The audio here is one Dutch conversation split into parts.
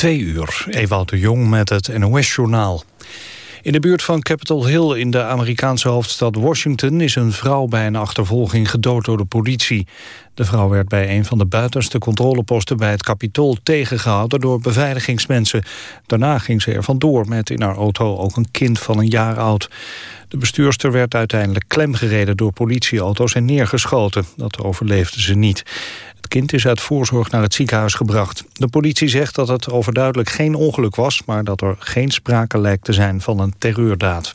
Twee uur, Ewout de Jong met het NOS-journaal. In de buurt van Capitol Hill in de Amerikaanse hoofdstad Washington... is een vrouw bij een achtervolging gedood door de politie. De vrouw werd bij een van de buitenste controleposten bij het Capitool tegengehouden door beveiligingsmensen. Daarna ging ze er vandoor met in haar auto ook een kind van een jaar oud. De bestuurster werd uiteindelijk klemgereden door politieauto's en neergeschoten. Dat overleefde ze niet kind is uit voorzorg naar het ziekenhuis gebracht. De politie zegt dat het overduidelijk geen ongeluk was... maar dat er geen sprake lijkt te zijn van een terreurdaad.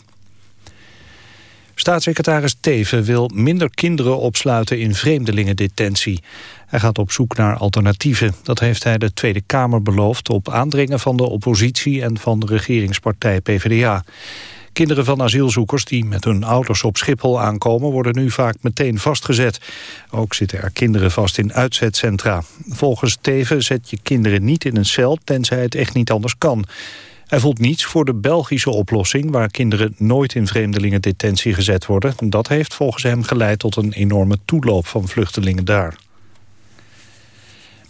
Staatssecretaris Teven wil minder kinderen opsluiten in vreemdelingendetentie. Hij gaat op zoek naar alternatieven. Dat heeft hij de Tweede Kamer beloofd op aandringen van de oppositie en van de regeringspartij PvdA. Kinderen van asielzoekers die met hun ouders op Schiphol aankomen... worden nu vaak meteen vastgezet. Ook zitten er kinderen vast in uitzetcentra. Volgens Teven zet je kinderen niet in een cel... tenzij het echt niet anders kan. Hij voelt niets voor de Belgische oplossing... waar kinderen nooit in vreemdelingendetentie gezet worden. Dat heeft volgens hem geleid tot een enorme toeloop van vluchtelingen daar.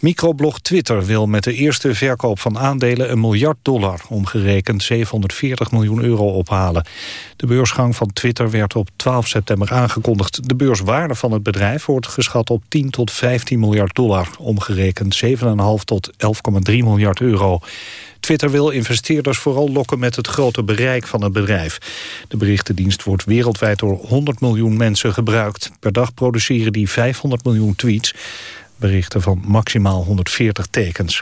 Microblog Twitter wil met de eerste verkoop van aandelen een miljard dollar, omgerekend 740 miljoen euro ophalen. De beursgang van Twitter werd op 12 september aangekondigd. De beurswaarde van het bedrijf wordt geschat op 10 tot 15 miljard dollar, omgerekend 7,5 tot 11,3 miljard euro. Twitter wil investeerders vooral lokken met het grote bereik van het bedrijf. De berichtendienst wordt wereldwijd door 100 miljoen mensen gebruikt. Per dag produceren die 500 miljoen tweets. Berichten van maximaal 140 tekens.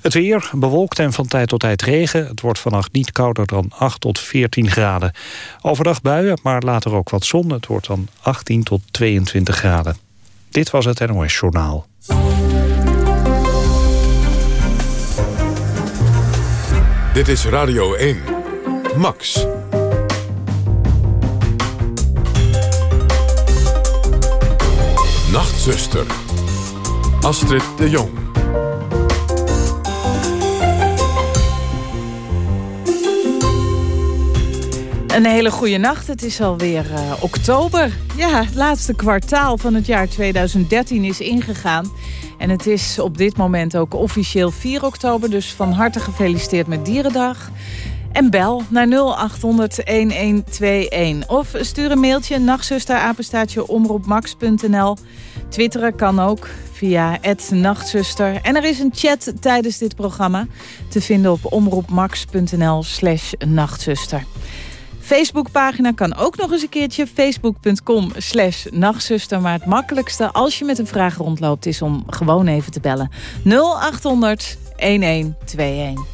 Het weer bewolkt en van tijd tot tijd regen. Het wordt vannacht niet kouder dan 8 tot 14 graden. Overdag buien, maar later ook wat zon. Het wordt dan 18 tot 22 graden. Dit was het NOS Journaal. Dit is Radio 1. Max. Nachtzuster. Astrid de Jong. Een hele goede nacht. Het is alweer uh, oktober. Ja, het laatste kwartaal van het jaar 2013 is ingegaan. En het is op dit moment ook officieel 4 oktober. Dus van harte gefeliciteerd met Dierendag. En bel naar 0800-1121. Of stuur een mailtje nachtzusterapenstaatje omroepmax.nl. Twitteren kan ook via nachtzuster. En er is een chat tijdens dit programma te vinden op omroepmax.nl slash nachtzuster. Facebookpagina kan ook nog eens een keertje. Facebook.com slash nachtzuster. Maar het makkelijkste als je met een vraag rondloopt... is om gewoon even te bellen. 0800 1121.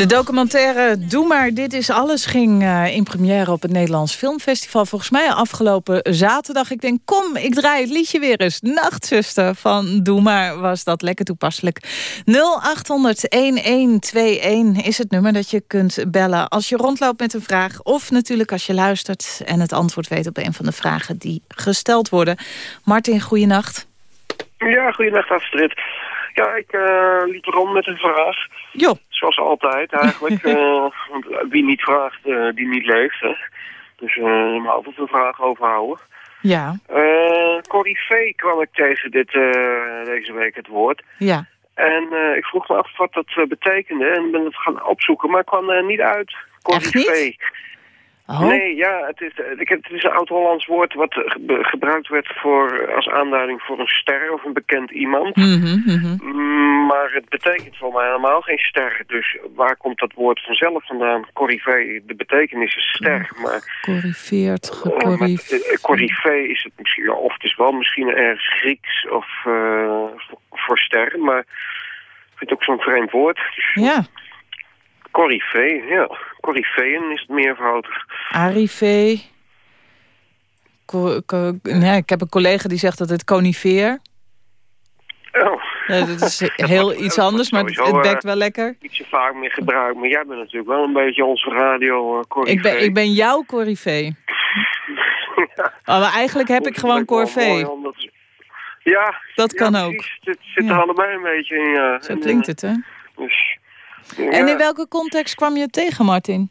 De documentaire Doe maar, dit is alles ging uh, in première op het Nederlands Filmfestival. Volgens mij afgelopen zaterdag. Ik denk, kom, ik draai het liedje weer eens. Nachtzuster van Doe maar, was dat lekker toepasselijk. 0800-1121 is het nummer dat je kunt bellen als je rondloopt met een vraag. Of natuurlijk als je luistert en het antwoord weet op een van de vragen die gesteld worden. Martin, goeienacht. Ja, goeienacht Astrid. Ja, ik uh, liep rond met een vraag. Jo. Zoals altijd eigenlijk. uh, want wie niet vraagt, uh, die niet leeft. Hè. Dus er moet altijd een vraag overhouden. Ja. Corrie V kwam ik tegen dit, deze week het woord. Ja. En ik vroeg me af wat dat betekende en ben het gaan opzoeken, maar ik kwam er niet uit. Corrie Echt niet? V. Oh. Nee, ja, het is, heb, het is een oud-Hollands woord wat ge gebruikt werd voor, als aanduiding voor een ster of een bekend iemand. Mm -hmm, mm -hmm. Maar het betekent voor mij helemaal geen ster. Dus waar komt dat woord vanzelf vandaan? Corrivee, de betekenis is ster. Maar, Corriveerd, gecorriveerd. Corrivee is het misschien, of het is wel misschien ergens Grieks of uh, voor ster. Maar ik vind het ook zo'n vreemd woord. Ja. Corrivee, ja. Corriveen is het meervoudig. Co ja, ik heb een collega die zegt dat het conifeer. Oh. Ja, dat is heel iets anders, maar het bekt wel lekker. Ietsje vaak meer gebruikt, maar jij bent natuurlijk wel een beetje onze radio uh, corrivee. Ik ben, ik ben jouw corrivee. ja. oh, maar eigenlijk heb ik gewoon corvée. Ja, dat kan ja, ook. Het zit er allebei een beetje in. Ja. Zo klinkt het, hè? Dus, ja. En in welke context kwam je tegen, Martin?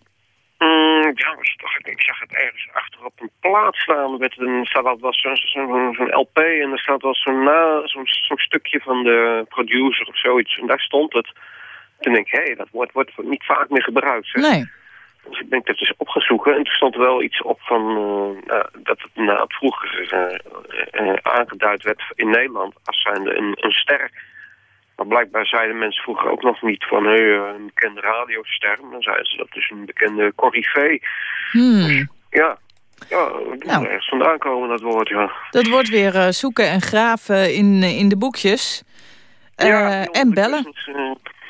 Mm, ja, ik zag het ergens achter op een plaat staan. Met een, staat wel zo'n zo, zo LP en er staat wel zo'n zo'n zo stukje van de producer of zoiets. En daar stond het. Toen denk ik, hé, hey, dat wordt, wordt niet vaak meer gebruikt. Zeg. Nee. Dus ik denk dat eens opgezoeken. En toen stond er wel iets op van uh, uh, dat het na het vroeger uh, aangeduid werd in Nederland als zijnde een, een ster. Maar blijkbaar zeiden mensen vroeger ook nog niet van hey, een bekende radioster. Dan zeiden ze dat is een bekende corrivee. Hmm. Dus, ja, ja dat nou. ergens vandaan komen dat woord, ja. Dat wordt weer uh, zoeken en graven in, in de boekjes. Uh, ja, en bellen. Dus,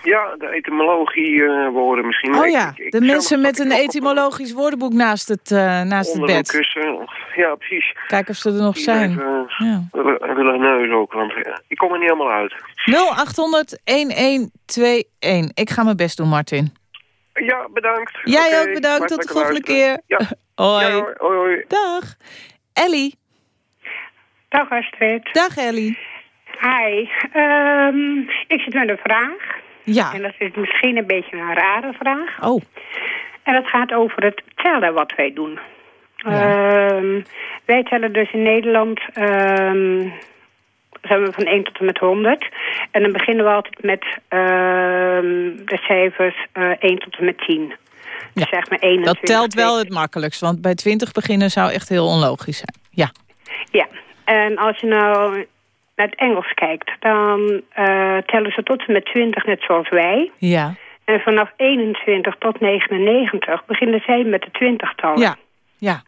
ja, de etymologie woorden misschien. Oh ja, ik, ik de mensen met een etymologisch woordenboek naast het, naast het bed. kussen. Ja, precies. Kijken of ze er nog Die zijn. Even, ja. willen neus ook, want ik kom er niet helemaal uit. 0800-1121. Ik ga mijn best doen, Martin. Ja, bedankt. Jij okay, ook bedankt. Tot de volgende keer. Ja. hoi. Ja, hoi. hoi, hoi. Dag. Ellie. Dag Astrid. Dag Ellie. Hi. Um, ik zit met een vraag. Ja. En dat is misschien een beetje een rare vraag. Oh. En dat gaat over het tellen wat wij doen. Ja. Um, wij tellen dus in Nederland... Um, zijn we van 1 tot en met 100. En dan beginnen we altijd met uh, de cijfers uh, 1 tot en met 10. Ja. Dus zeg maar 21. Dat telt wel het makkelijkst, want bij 20 beginnen zou echt heel onlogisch zijn. Ja. Ja, en als je nou naar het Engels kijkt... dan eh, tellen ze tot en met 20 net zoals wij. Ja. En vanaf 21 tot 99 beginnen zij met de twintigtallen. Ja. Ja.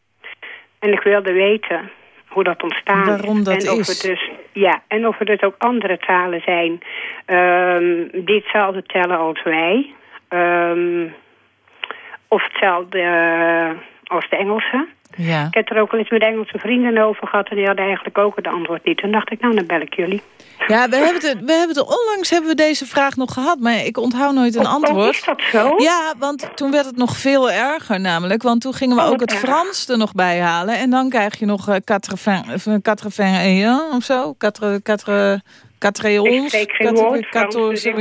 En ik wilde weten hoe dat. Waarom dat en of is. Er dus, ja, en of er dus ook andere talen zijn ehm, die hetzelfde tellen als wij. Ehm, of hetzelfde eh, als de Engelse. Ja. Ik heb er ook al eens met Engelse vrienden over gehad... en die hadden eigenlijk ook het antwoord niet. Toen dacht ik, nou, dan bel ik jullie. Ja, we hebben, het, we hebben het onlangs hebben we deze vraag nog gehad, maar ik onthoud nooit een Oh, oh, antwoord. is dat zo? Ja, want toen werd het nog veel erger namelijk. Want toen gingen we Oh, ook het. Frans er nog bij halen. En dan krijg je nog eh, quatre vingt- eh, quatre vingt et un of zo. Quatre, et Ik spreek geen woord Frans, dus ik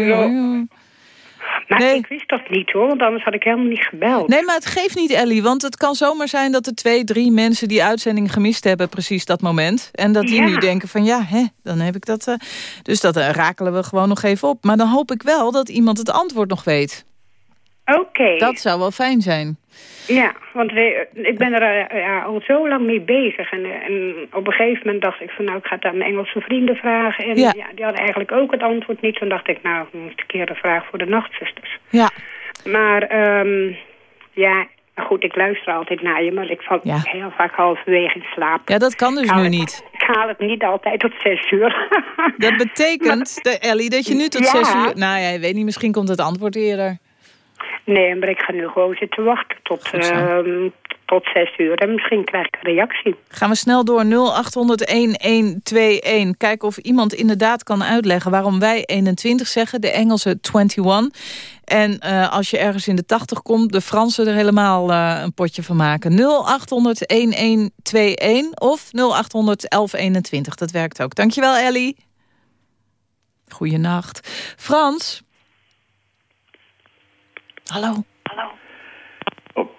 Maar Nee. ik wist dat niet, hoor. Want anders had ik helemaal niet gebeld. Nee, maar het geeft niet, Ellie. Want het kan zomaar zijn dat er twee, drie mensen die uitzending gemist hebben... precies dat moment. En dat die Ja. nu denken van ja, hè, dan heb ik dat... eh, dus dat eh, rakelen we gewoon nog even op. Maar dan hoop ik wel dat iemand het antwoord nog weet. Oké. Dat zou wel fijn zijn. Ja, want we- ik ben er eh, ja, al zo lang mee bezig. En, eh, en op een gegeven moment dacht ik van... nou, ik ga het aan mijn Engelse vrienden vragen. En Ja. ja. die hadden eigenlijk ook het antwoord niet. Toen dacht ik, nou, ik moet een keer een vraag voor de nachtzusters. Ja, Maar ehm, ja, goed, ik luister altijd naar je. Maar ik val Ja. heel vaak halverwege in slaap. ja dat kan dus nu het- niet. Ik haal het niet altijd tot zes uur. Dat betekent, de, Ellie, dat je nu tot Ja. zes uur... Nou ja, ik weet niet, misschien komt het antwoord eerder. Nee, maar ik ga nu gewoon zitten wachten tot, ehm, tot zes uur. En misschien krijg ik een reactie. Gaan we snel door 0800-1121. Kijken of iemand inderdaad kan uitleggen waarom wij 21 zeggen. De Engelse 21. En eh, als je ergens in de 80 komt, de Fransen er helemaal eh, een potje van maken. 0800-1121 of 0800-1121. Dat werkt ook. Dankjewel, Ellie. Goeienacht. Frans? Hallo? Op,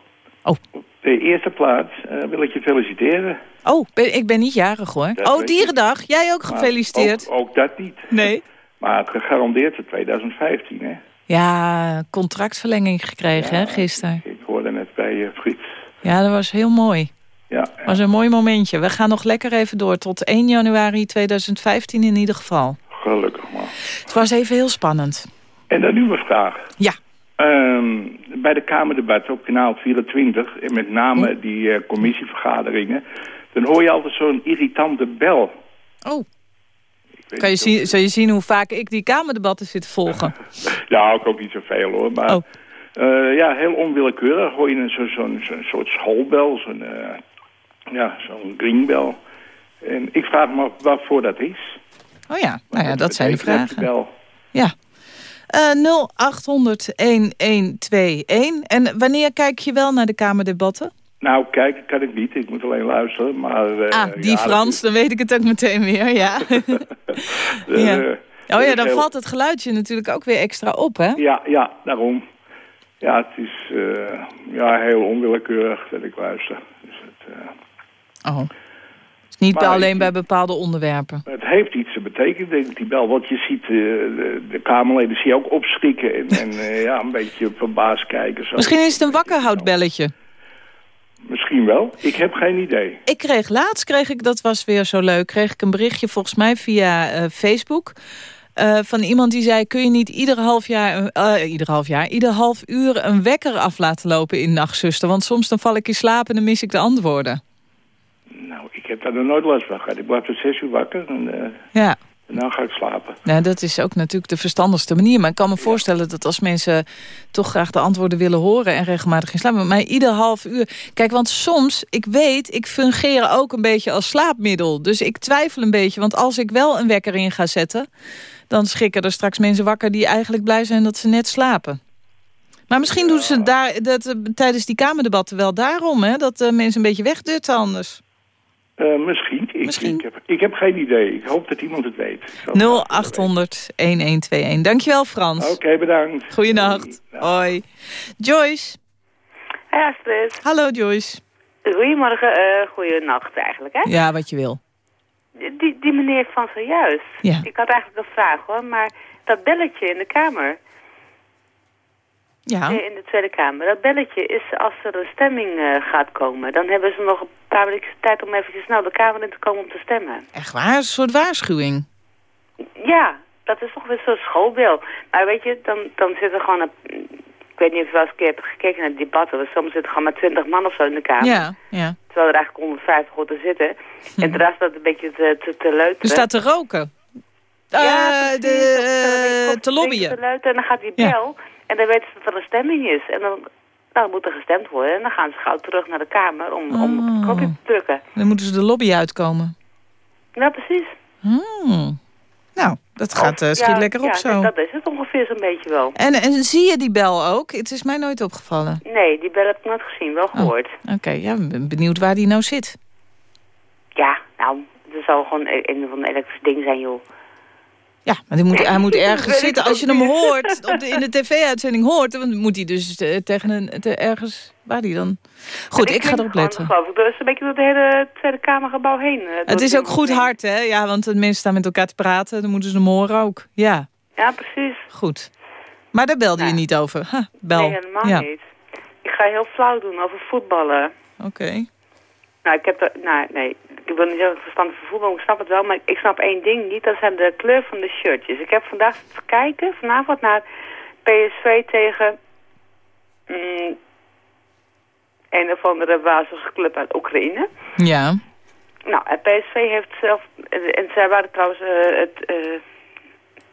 Oh. op de eerste plaats eh, wil ik je feliciteren. Oh, ben- ik ben niet jarig hoor. Dat Oh. Dierendag. Jij ook gefeliciteerd. Ook, ook dat niet. Nee. Maar gegarandeerd voor 2015, hè? Ja, contractverlenging gekregen Ja, hè, gisteren. Ik hoorde net bij uh, Frits. Ja, dat was heel mooi. Ja, Dat was een mooi momentje. We gaan nog lekker even door. Tot 1 januari 2015 in ieder geval. gelukkig man. Het was even heel spannend. En dan nu mijn vraag. Ja. Ehm, bij de Kamerdebat op kanaal 24, en met name die eh, commissievergaderingen... dan hoor je altijd zo'n irritante bel. Oh, kan je zien, zul je zien hoe vaak ik die kamerdebatten zit te volgen? Ja, ook, ook niet zoveel hoor. Maar Oh. eh, ja, heel onwillekeurig hoor je zo- zo'n soort schoolbel, zo'n eh, ja, zo'n ringbel. En ik vraag me af waarvoor dat is. Oh ja, nou ja, dat zijn de vragen. bel? Ja. Eh 0800-1121. En wanneer kijk je wel naar de kamerdebatten? Nou, kijken kan ik niet. Ik moet alleen luisteren. Maar, eh, Ah, die ja, Frans, dan weet ik het ook meteen weer, ja. Ja. eh, Oh ja, dan heel- valt het geluidje natuurlijk ook weer extra op, hè? Ja, ja, daarom. Ja, het is eh, ja, heel onwillekeurig dat ik luister. Dus het, eh, Oh. Niet Maar alleen bij bepaalde onderwerpen. Het heeft iets te betekenen, denk ik, die bel. Want je ziet, eh, de, de Kamerleden zie je ook opschrikken en, en eh, ja, een beetje verbaasd kijken. Zo. Misschien is het een wakkerhoudbelletje. Misschien wel. Ik heb geen idee. Ik kreeg laatst, kreeg ik, dat was weer zo leuk... kreeg ik een berichtje volgens mij via eh, Facebook... van iemand die zei... kun je niet ieder half jaar, eh, ieder half jaar, ieder half uur een wekker af laten lopen in Nachtzuster? Want soms dan val ik in slaap en dan mis ik de antwoorden. Nou, ik heb daar nog nooit last van gehad. Ik blijf tot zes uur wakker en, eh, Ja, en dan ga ik slapen. nou, dat is ook natuurlijk de verstandigste manier. Maar ik kan me voorstellen dat als mensen toch graag de antwoorden willen horen... en regelmatig in slaap, maar ieder half uur... Kijk, want soms, ik weet, ik fungeer ook een beetje als slaapmiddel. Dus ik twijfel een beetje, want als ik wel een wekker in ga zetten... dan schrikken er straks mensen wakker die eigenlijk blij zijn dat ze net slapen. Maar misschien doen ze daar, dat, eh, tijdens die kamerdebatten wel daarom... Hè, dat eh, mensen een beetje wegdutten anders. Eh, misschien. Ik, Misschien. Ik, heb, ik heb geen idee. Ik hoop dat iemand het weet. Ik zou het graag willen 0800-1121. Dankjewel, Frans. Oké, bedankt. Goeienacht. Hoi. Joyce. Hey Astrid. Hallo Joyce. Goedemorgen, eh goeienacht eigenlijk, hè? Ja, wat je wil. Die, die meneer van zojuist. Ja. Ik had eigenlijk een vraag hoor, maar dat belletje in de kamer, Ja. eh, in de Tweede Kamer, dat belletje is als er een stemming eh, gaat komen. Dan hebben ze nog een paar weken tijd om eventjes snel de Kamer in te komen om te stemmen. Echt waar, een soort waarschuwing. Ja, dat is toch weer zo'n schoolbel. Maar weet je, dan, dan zit er gewoon een... Ik weet niet of je wel eens een keer hebt gekeken naar de debatten. Want soms zitten gewoon maar twintig man of zo in de kamer. Ja, ja. Terwijl er eigenlijk 150 moeten zitten. En de rest staat een beetje te, te, te leuteren. Er staat te roken. Ja, Eh, de, te lobbyen. te En dan gaat die Ja. En dan weten ze dat er een stemming is. En dan, nou, moet er gestemd worden. En dan gaan ze gauw terug naar de kamer om, om op Oh. het knopje te drukken. Dan moeten ze de lobby uitkomen. Ja, precies. Hmm. Nou, dat gaat eh, schiet Ja, lekker op ja, zo. dat is het ongeveer zo'n beetje wel. En, en zie je die bel ook? Het is mij nooit opgevallen. Nee, die bel heb ik nooit gezien. Wel gehoord. Oké, ja, ik ben benieuwd waar die nou zit. Ja, nou, er zal gewoon een, van een elektrisch ding zijn, joh. Ja, maar die moet, hij moet ergens zitten. Als je hem hoort, op de, in de tv-uitzending hoort... dan moet hij dus eh, tegen een, te- ergens... Waar die dan... Goed, ik, ga erop letten. Geloof ik. Er is een beetje door het hele Tweede Kamergebouw heen. eh, Het is ook goed hard, hè? Ja, want de mensen staan met elkaar te praten. Dan moeten ze hem horen ook. Ja, Ja, precies. goed. Maar daar belde je Ja. niet over. Ha, bel. Nee, helemaal ja. niet. Ik ga heel flauw doen over voetballen. Oké. Nou, ik heb er, nou, nee, ik wil niet zeggen verstandig van voetbal, ik snap het wel, maar ik snap één ding niet. Dat zijn de kleur van de shirtjes. Ik heb vandaag te kijken, vanavond, naar PSV tegen mm, een of andere wazige club uit Oekraïne. Ja. Nou, en PSV heeft zelf, en zij waren trouwens eh, het, eh,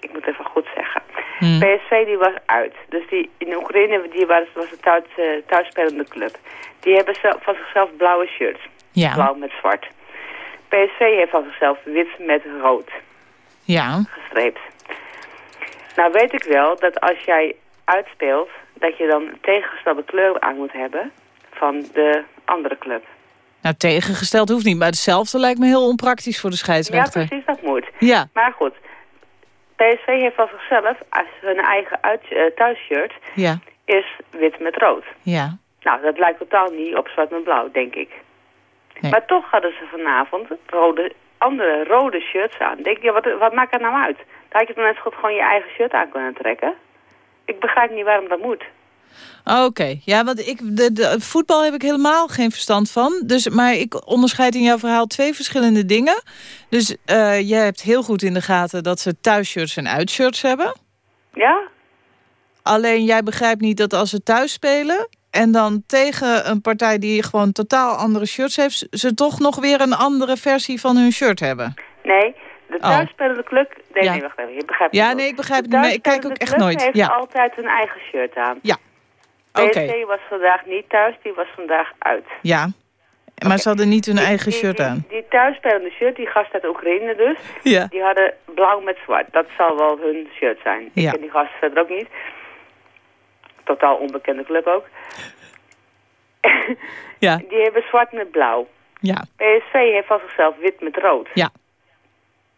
ik moet even goed zeggen. Hm. PSV die was uit. Dus die in Oekraïne die was, was een thuis, eh, thuisspelende club. Die hebben zelf, van zichzelf blauwe shirts. Ja. Blauw met zwart. PSV heeft van zichzelf wit met rood Ja. gestreept. Nou weet ik wel dat als jij uitspeelt, dat je dan een tegengestelde kleur aan moet hebben van de andere club. Nou, tegengesteld hoeft niet. Maar hetzelfde lijkt me heel onpraktisch voor de Ja, scheidsrechter. precies, dat moet. Ja. Maar goed, PSV heeft van zichzelf, hun eigen uit, eh, thuisshirt, Ja. is wit met rood. Ja. Nou, dat lijkt totaal niet op zwart met blauw, denk ik. Nee. Maar toch hadden ze vanavond rode, andere rode shirts aan. Denk je, wat, wat maakt dat nou uit? Dan had je dan net zo goed gewoon je eigen shirt aan kunnen trekken. Ik begrijp niet waarom dat moet. Oké, ja, want ik, de, de, voetbal heb ik helemaal geen verstand van. Dus, maar ik onderscheid in jouw verhaal twee verschillende dingen. Dus eh, jij hebt heel goed in de gaten dat ze thuisshirts en uitshirts hebben. Ja? Alleen jij begrijpt niet dat als ze thuis spelen... en dan tegen een partij die gewoon totaal andere shirts heeft... ze toch nog weer een andere versie van hun shirt hebben. Nee, de Oh. thuisspelende club... Nee, Ja. nee, wacht even. Je begrijpt Ja, het nee, wel. ik begrijp het niet, ik kijk ook echt nooit. heeft Ja. altijd hun eigen shirt aan. Ja. Oké, PSV was vandaag niet thuis, die was vandaag uit. ja. Maar ze hadden niet hun Die- eigen shirt die- aan. Die thuisspelende shirt, die gast uit Oekraïne dus... Ja. Die hadden blauw met zwart. Dat zal wel hun shirt zijn. Ja. Ik ken die gasten verder ook niet. Totaal onbekende club ook. Ja, Die hebben zwart met blauw. ja, PSV heeft van zichzelf wit met rood. ja.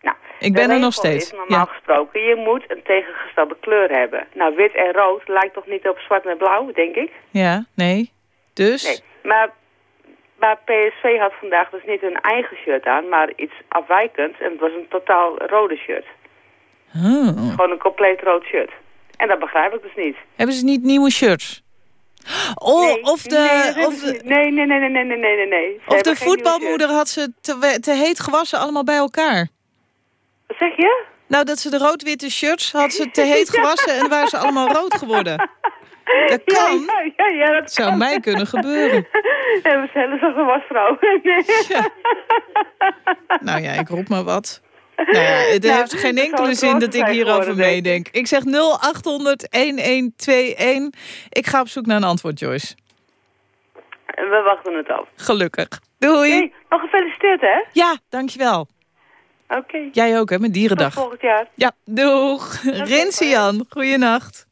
Nou, Ik ben er nog steeds. Is normaal Ja. gesproken, je moet een tegengestelde kleur hebben. Nou, wit en rood lijkt toch niet op zwart met blauw, denk ik? Ja, nee. Dus? Nee. Maar, maar PSV had vandaag dus niet hun eigen shirt aan, maar iets afwijkends. En het was een totaal rode shirt. Oh. Gewoon een compleet rood shirt. En dat begrijp ik dus niet. Hebben ze niet nieuwe shirts? Oh, Nee, of nee, de, hebben of de, nee, nee, nee, nee, nee, nee, nee, nee, nee. Of de voetbalmoeder had ze te, te heet gewassen allemaal bij elkaar. Wat zeg je? Nou, dat ze de rood-witte shirts had ze te heet gewassen en waren ze allemaal rood geworden. Dat kan. Ja, ja, ja, ja dat Zou kan. mij kunnen gebeuren. En we zijn een wasvrouw. Nee. Nou ja, ik roep maar wat. Nou ja, het Nou, heeft geen enkele zin dat ik hierover meedenk. Ik zeg 0800-1121. Ik ga op zoek naar een antwoord, Joyce. We wachten het af. Gelukkig. Doei. Hey, nog gefeliciteerd, hè? Ja, dankjewel. Oké. Jij ook, hè, met Tot Dierendag. volgend jaar. Ja, doeg. Rinsian, goeienacht.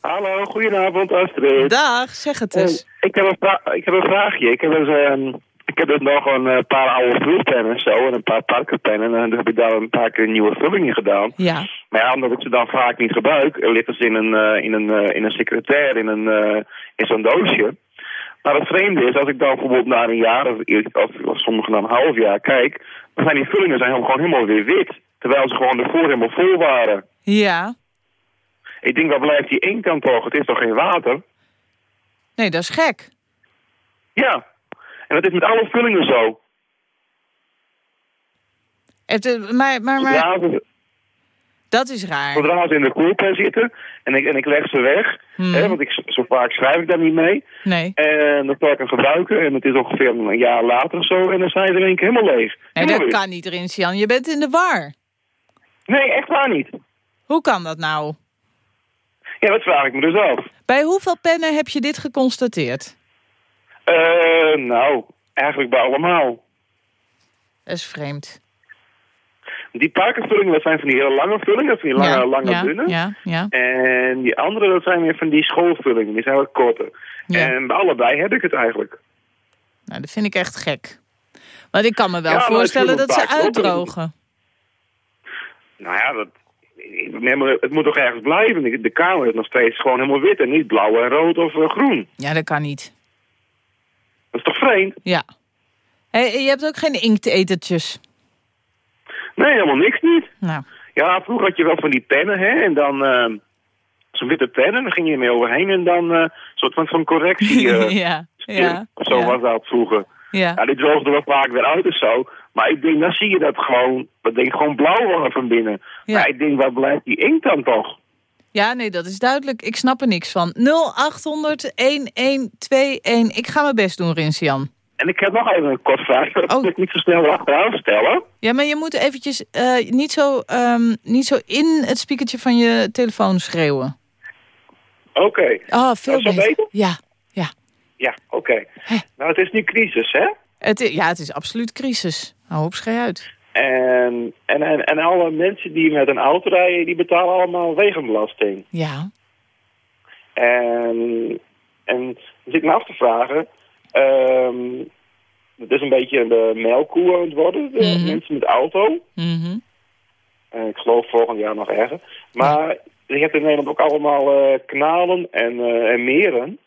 Hallo, goedenavond Astrid. Dag, zeg het eens. Oh, ik, heb een ik heb een vraagje. Ik heb, dus, ehm, ik heb dus nog een eh, paar oude vulpennen zo en een paar parkerpennen. En dan heb ik daar een paar keer een nieuwe vulling in gedaan. Ja. Maar ja, omdat ik ze dan vaak niet gebruik, liggen ze in een, eh, in een, eh, in een secretair, in, een, in zo'n doosje. Maar het vreemde is, als ik dan bijvoorbeeld na een jaar of, of, of sommige na een half jaar kijk, dan zijn die vullingen zijn gewoon helemaal weer wit. Terwijl ze gewoon ervoor helemaal vol waren. Ja. Ik denk, wat blijft die inkant toch? Het is toch geen water? Nee, dat is gek. Ja, en dat is met alle vullingen zo. Het, eh, maar, maar, maar, Ja, ze- Dat is raar. Zodra ze in de koelpen zitten en ik, en ik leg ze weg, Hmm. hè, want ik, zo vaak schrijf ik daar niet mee. Nee. En dan kan ik hem gebruiken en het is ongeveer een jaar later of zo en dan zijn ze in één keer helemaal leeg. Nee, Helemaal dat kan niet, Rinsian. Je bent in de war. Nee, echt waar niet. Hoe kan dat nou? Ja, dat vraag ik me dus af. Bij hoeveel pennen heb je dit geconstateerd? Eh, nou, eigenlijk bij allemaal. Dat is vreemd. Die parkenvullingen, dat zijn van die hele lange vullingen, van die lange, ja, lange ja, dunne. Ja, ja. En die andere, dat zijn weer van die schoolvullingen, die zijn wat korter. En bij allebei heb ik het eigenlijk. Nou, dat vind ik echt gek. Want ik kan me wel voorstellen dat ze uitdrogen. Nou ja, dat, het moet toch ergens blijven. De kamer is nog steeds gewoon helemaal wit en niet blauw en rood of eh, groen. Ja, dat kan niet. Vreemd? Ja. Je hebt ook geen inktetertjes. Nee, helemaal niks niet. Nou, Ja, vroeger had je wel van die pennen, hè, en dan... eh, Zo'n witte pennen, dan ging je ermee overheen en dan eh, soort van, van correctie. eh, ja, ja, Of zo ja. was dat vroeger. ja. Ja, die droogde wel vaak weer uit of zo. Maar ik denk, dan zie je dat gewoon, dat denk ik gewoon blauw worden van binnen. Ja. Maar ik denk, waar blijft die inkt dan toch? Ja, nee, dat is duidelijk. Ik snap er niks van. 0800 1121. Ik ga mijn best doen, Rinsian. En ik heb nog even een kort vraag. Dat Oh. ik niet zo snel achteraan stellen. Ja, maar je moet eventjes eh, niet, zo, ehm, niet zo in het speakertje van je telefoon schreeuwen. Oké. Oh, veel is wel beter? Ja, ja. Ja, oké. Nou, het is nu crisis, hè? Het, i- ja, het is absoluut crisis. Hou op, schei uit. En, en, en, en alle mensen die met een auto rijden, die betalen allemaal wegenbelasting. Ja. En, en zit ik me af te vragen... ehm het is een beetje de melkkoe aan het worden, de Mhm. mensen met auto. En ik geloof volgend jaar nog erger. Maar je hebt in Nederland ook allemaal eh, kanalen en, eh, en meren.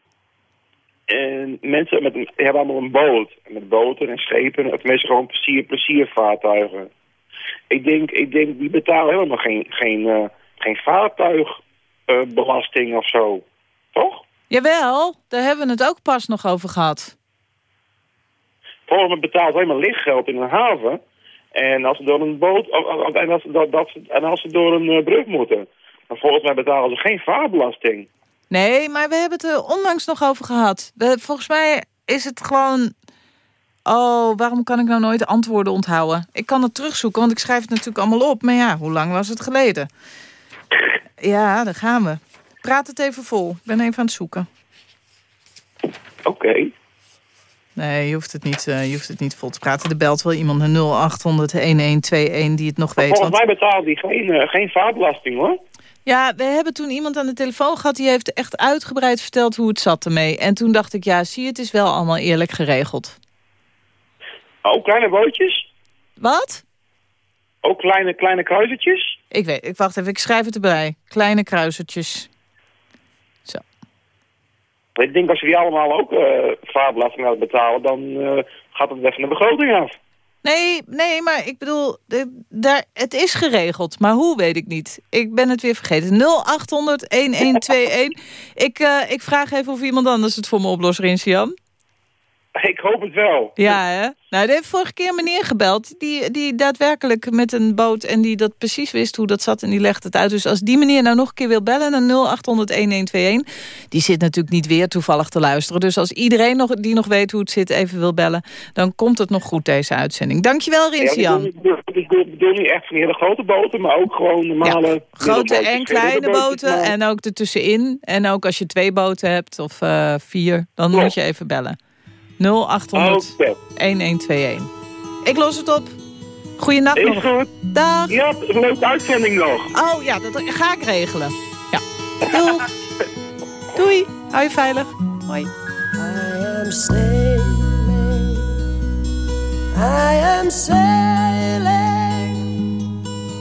En mensen met een, hebben allemaal een boot. Met boten en schepen, of tenminste gewoon plezier, pleziervaartuigen. Ik denk, ik denk, die betalen helemaal geen, geen, eh, geen vaartuigbelasting of zo. Toch? Jawel, daar hebben we het ook pas nog over gehad. Volgens mij betaalt helemaal lichtgeld in een haven. En als ze door een boot, en als, ze- dat, dat, en als ze door een eh, brug moeten, dan volgens mij betalen ze geen vaarbelasting. Nee, maar we hebben het er onlangs nog over gehad. We, volgens mij is het gewoon... Oh, waarom kan ik nou nooit antwoorden onthouden? Ik kan het terugzoeken, want ik schrijf het natuurlijk allemaal op. Maar ja, hoe lang was het geleden? Ja, daar gaan we. Praat het even vol. Ik ben even aan het zoeken. Oké. Nee, je hoeft het niet, eh, je hoeft het niet vol te praten. Er belt wel iemand naar 0800-1121 die het nog weet. Volgens Want... mij betaalt die geen, eh, geen vaarbelasting hoor. Ja, we hebben toen iemand aan de telefoon gehad... die heeft echt uitgebreid verteld hoe het zat ermee. En toen dacht ik, ja, zie het is wel allemaal eerlijk geregeld. Ook kleine bootjes? Wat? Ook kleine, kleine kruisertjes? Ik weet, ik wacht even, ik schrijf het erbij. Kleine kruisertjes. Zo. Ik denk als je die allemaal ook eh vaarbelasting laten betalen, dan eh, gaat het weg van de begroting af. Nee, nee, maar ik bedoel, de, daar, het is geregeld. Maar hoe, weet ik niet. Ik ben het weer vergeten. 0800-1121. ik, eh, ik vraag even of iemand anders het voor me oplost, Rinsian. Ik hoop het wel. Ja, hè? Nou, er heeft vorige keer een meneer gebeld... Die, die daadwerkelijk met een boot en die dat precies wist hoe dat zat... en die legt het uit. Dus als die meneer nou nog een keer wil bellen naar 0800-1121... die zit natuurlijk niet weer toevallig te luisteren. Dus als iedereen nog, die nog weet hoe het zit even wil bellen... dan komt het nog goed, deze uitzending. Dankjewel, Ja, ik bedoel, Rinsian. ik bedoel, ik bedoel, niet echt van die hele grote boten, maar ook gewoon normale... Ja, grote en kleine boten maar- en ook ertussenin. En ook als je twee boten hebt of eh, vier, dan moet je even bellen. 0800 Oké, 1121. Ik los het op. Goeienacht is nog. goed. Dag. Ja, een leuke uitzending nog. Oh ja, dat ga ik regelen. Ja. Doeg. Doei. Hou je veilig. Hoi. I am sailing. I am sailing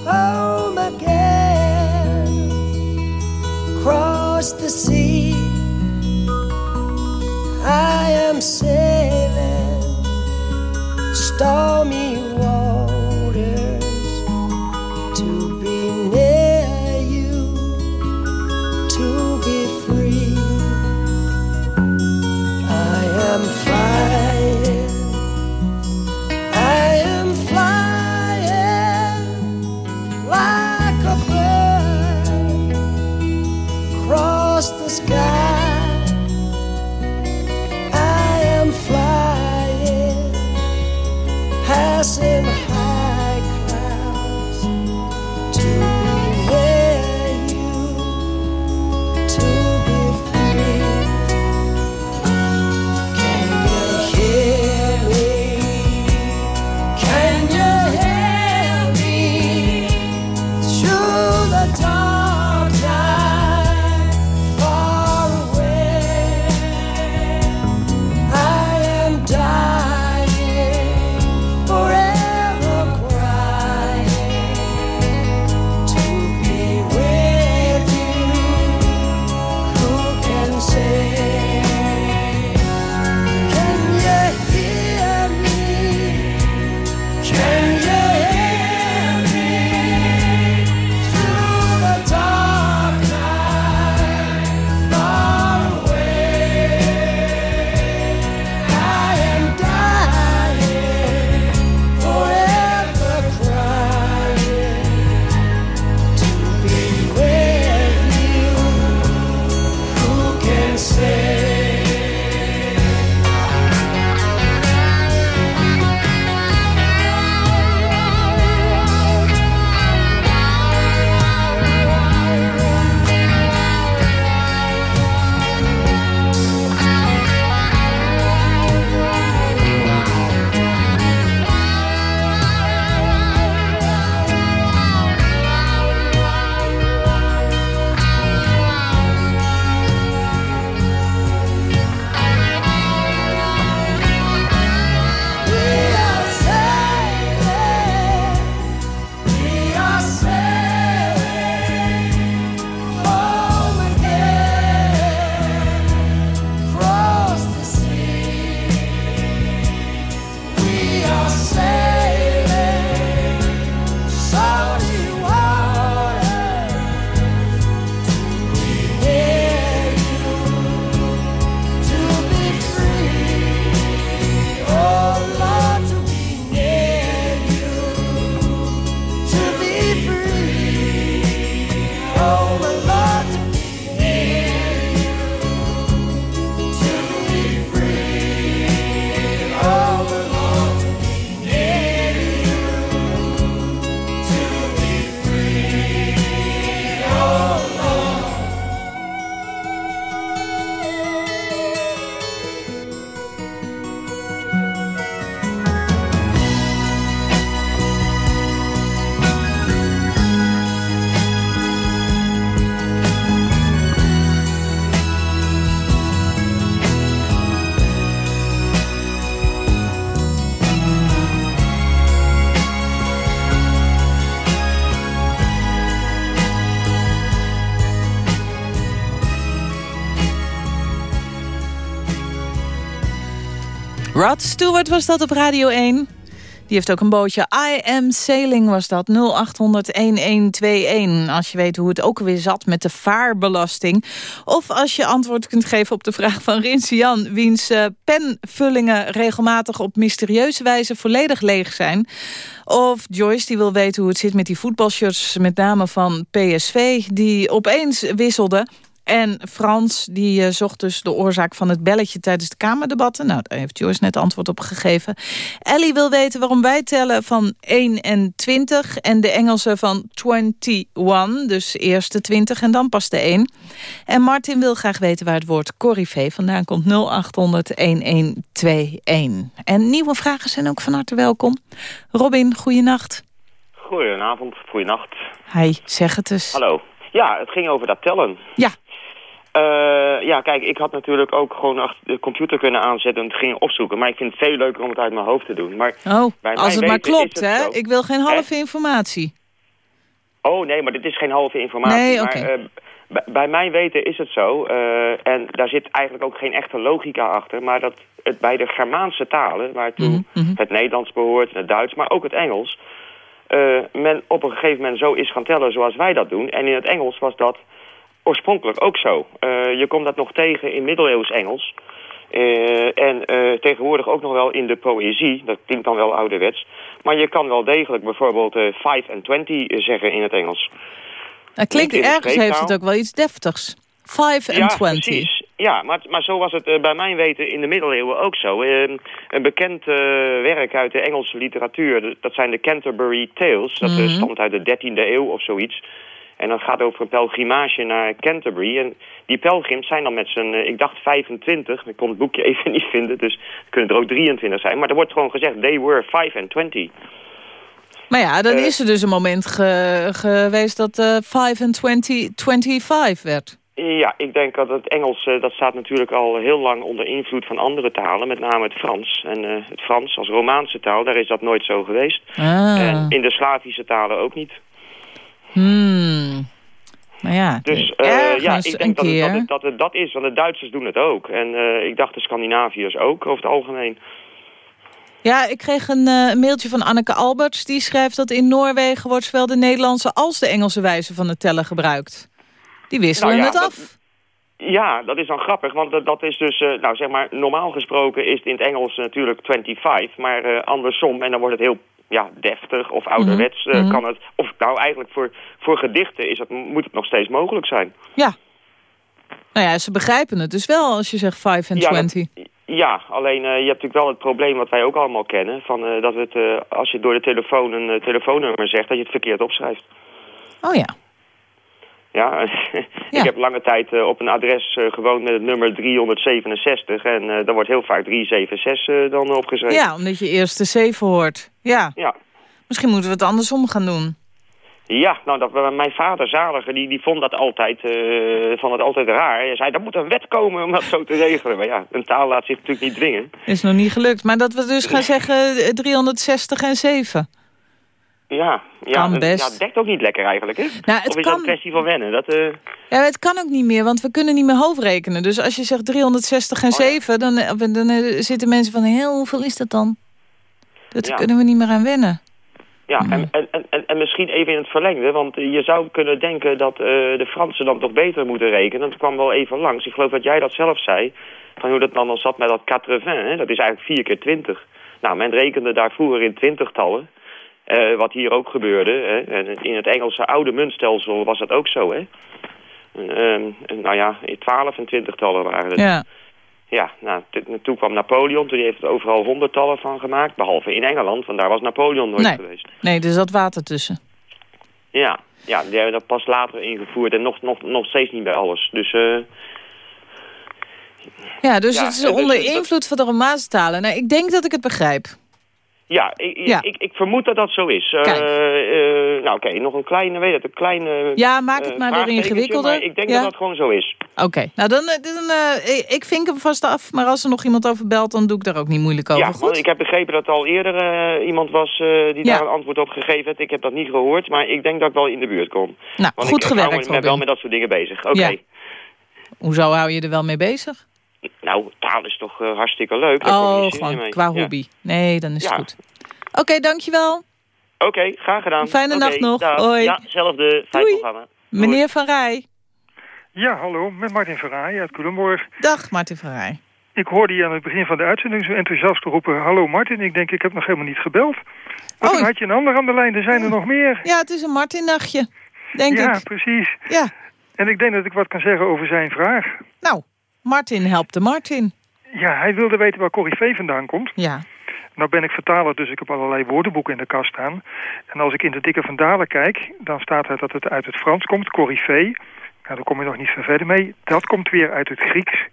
home again. Across the sea. Rod was dat op Radio 1. Die heeft ook een bootje. I Am Sailing was dat. 0800-1121. Als je weet hoe het ook weer zat met de vaarbelasting. Of als je antwoord kunt geven op de vraag van Rinse Jan... wiens uh, penvullingen regelmatig op mysterieuze wijze volledig leeg zijn. Of Joyce die wil weten hoe het zit met die voetbalshirts... met name van PSV, die opeens wisselden... En Frans die uh, zocht dus de oorzaak van het belletje tijdens de Kamerdebatten. Nou, daar heeft Joyce net antwoord op gegeven. Ellie wil weten waarom wij tellen van 1 en 20... en de Engelse van 21, dus eerst de 20 en dan pas de 1. En Martin wil graag weten waar het woord corrivee vandaan komt. 0800-1121. En nieuwe vragen zijn ook van harte welkom. Robin, goeienacht. Goedenavond, goeienacht. Hi, zeg het eens. Hallo. Ja, het ging over dat tellen. Ja. Uh, ja, kijk, ik had natuurlijk ook gewoon achter de computer kunnen aanzetten en het ging opzoeken. Maar ik vind het veel leuker om het uit mijn hoofd te doen. Maar oh, als het maar klopt, hè? Zo. Ik wil geen halve informatie. Oh, nee, maar dit is geen halve informatie. Nee, oké. Okay. Uh, bij mijn weten is het zo, uh, en daar zit eigenlijk ook geen echte logica achter... maar dat het bij de Germaanse talen, waartoe mm -hmm. het Nederlands behoort, het Duits, maar ook het Engels... men op een gegeven moment zo is gaan tellen zoals wij dat doen. En in het Engels was dat oorspronkelijk ook zo. Uh, je komt dat nog tegen in middeleeuws Engels. Uh, en uh, tegenwoordig ook nog wel in de poëzie. Dat klinkt dan wel ouderwets. Maar je kan wel degelijk bijvoorbeeld 5 en 20 zeggen in het Engels. Dat klinkt ergens heeft het ook wel iets deftigs. 5 en ja, 20. Precies. Ja, maar, maar zo was het bij mijn weten in de middeleeuwen ook zo. een bekend werk uit de Engelse literatuur, dat zijn de Canterbury Tales. Dat mm -hmm. stamt uit de 13e eeuw of zoiets. En dat gaat over een pelgrimage naar Canterbury. En die pelgrims zijn dan met z'n, ik dacht 25. Ik kon het boekje even niet vinden, dus het kunnen er ook 23 zijn. Maar er wordt gewoon gezegd, they were 5 and 20. Maar ja, dan uh, is er dus een moment ge geweest dat uh, 5 and 20, 25 werd. Ja, ik denk dat het Engels, uh, dat staat natuurlijk al heel lang onder invloed van andere talen. Met name het Frans. En uh, het Frans als Romaanse taal, daar is dat nooit zo geweest. Ah. En in de Slavische talen ook niet. Hmm. Maar ja, dus uh, ja, ik denk dat het, dat, het, dat het dat is, want de Duitsers doen het ook. En uh, ik dacht de Scandinaviërs ook, over het algemeen. Ja, ik kreeg een uh, mailtje van Anneke Alberts. Die schrijft dat in Noorwegen wordt zowel de Nederlandse als de Engelse wijze van het tellen gebruikt. Die wisselen nou ja, het af. Dat, ja, dat is dan grappig, want dat, is dus, uh, nou zeg maar, normaal gesproken is het in het Engels natuurlijk 25, maar uh, andersom, en dan wordt het heel ja, deftig of ouderwets mm -hmm. uh, kan het. Of nou eigenlijk voor, voor gedichten is het, moet het nog steeds mogelijk zijn. Ja. Nou ja, ze begrijpen het dus wel als je zegt 5 en ja, 20. Dat, ja, alleen uh, je hebt natuurlijk wel het probleem wat wij ook allemaal kennen. Van, uh, dat het, uh, als je door de telefoon een telefoonnummer zegt, dat je het verkeerd opschrijft. Oh ja. Ja, ik heb lange tijd uh, op een adres uh, gewoond met het nummer 367. En uh, daar wordt heel vaak 376 dan opgeschreven. Ja, omdat je eerst de 7 hoort. Ja. ja. Misschien moeten we het andersom gaan doen. Ja, nou, dat, mijn vader Zalige, die, die vond dat altijd, vond het altijd raar. Hij zei, er moet een wet komen om dat zo te regelen. Maar ja, een taal laat zich natuurlijk niet dwingen. Is nog niet gelukt. Maar dat we dus gaan zeggen 360 en 7. Ja, ja, kan best. ja, het dekt ook niet lekker eigenlijk, hè? Nou, het of is kan... dat een kwestie van wennen? Dat, uh... Ja, het kan ook niet meer, want we kunnen niet meer hoofdrekenen. Dus als je zegt 360 en oh, 7, ja. dan, dan, dan, zitten mensen van... heel hoeveel is dat dan? Dat ja. kunnen we niet meer aan wennen. Ja, mm. en, en, en, en misschien even in het verlengde, want je zou kunnen denken dat uh, de Fransen dan toch beter moeten rekenen. Dat kwam wel even langs. Ik geloof dat jij dat zelf zei, van hoe dat dan al zat met dat 80, hè? dat is eigenlijk 4 keer 20. Nou, men rekende daar vroeger in twintigtallen. Uh, wat hier ook gebeurde. Hè. En in het Engelse oude muntstelsel was dat ook zo. Hè. Uh, nou ja, twaalf en twintigtallen waren het. Ja. Ja, nou, toen kwam Napoleon, toen heeft het overal honderdtallen van gemaakt. Behalve in Engeland, want daar was Napoleon nooit nee. geweest. Nee, er zat water tussen. Ja, ja die hebben dat pas later ingevoerd en nog, nog, nog steeds niet bij alles. Dus... Uh, ja, dus ja, het is onder invloed van de Romaanse talen. Nou, ik denk dat ik het begrijp. Ja, ik, ja. Ik, ik, vermoed dat dat zo is. Uh, uh, nou oké, okay, nog een kleine, weet het, een kleine... Ja, maak het maar weer ingewikkelder. Ik denk ja? dat dat gewoon zo is. Oké, okay. nou dan, dan uh, ik vink hem vast af, maar als er nog iemand over belt, dan doe ik daar ook niet moeilijk over. Ja, Goed? ik heb begrepen dat er al eerder iemand was die ja. daar een antwoord op gegeven heeft. Ik heb dat niet gehoord, maar ik denk dat ik wel in de buurt kom. Nou, Want goed ik, gewerkt, ik ben wel met dat soort dingen bezig. Oké. Okay. Hoezo hou je er wel mee bezig? Nou, taal is toch eh, hartstikke leuk. Oh, gewoon qua Ja. hobby. Nee, dan is het Ja. goed. Oké, dankjewel. Oké, graag gedaan. Fijne Oké, nacht nog. dag. Hoi. Ja, zelfde. Fijn Doei. programma. Meneer Van Rij. Ja, hallo, met Martin Verraaien uit Culemborg. Dag, Martin van Rij. Ik hoorde je aan het begin van de uitzending zo enthousiast roepen... Hallo Martin, ik denk ik heb nog helemaal niet gebeld. Maar Oh, toen had je een ander aan de lijn, er zijn er nog meer. Ja, het is een Martin-nachtje, denk ja, ik. precies. Ja. En ik denk dat ik wat kan zeggen over zijn vraag. Nou, Martin helpt de Martin. Ja, hij wilde weten waar Corrie vandaan komt. Ja. Nou ben ik vertaler, dus ik heb allerlei woordenboeken in de kast staan. En als ik in de dikke Vandalen kijk, dan staat er dat het uit het Frans komt, Corifee. Nou, daar kom je nog niet veel verder mee. Dat komt weer uit het Grieks.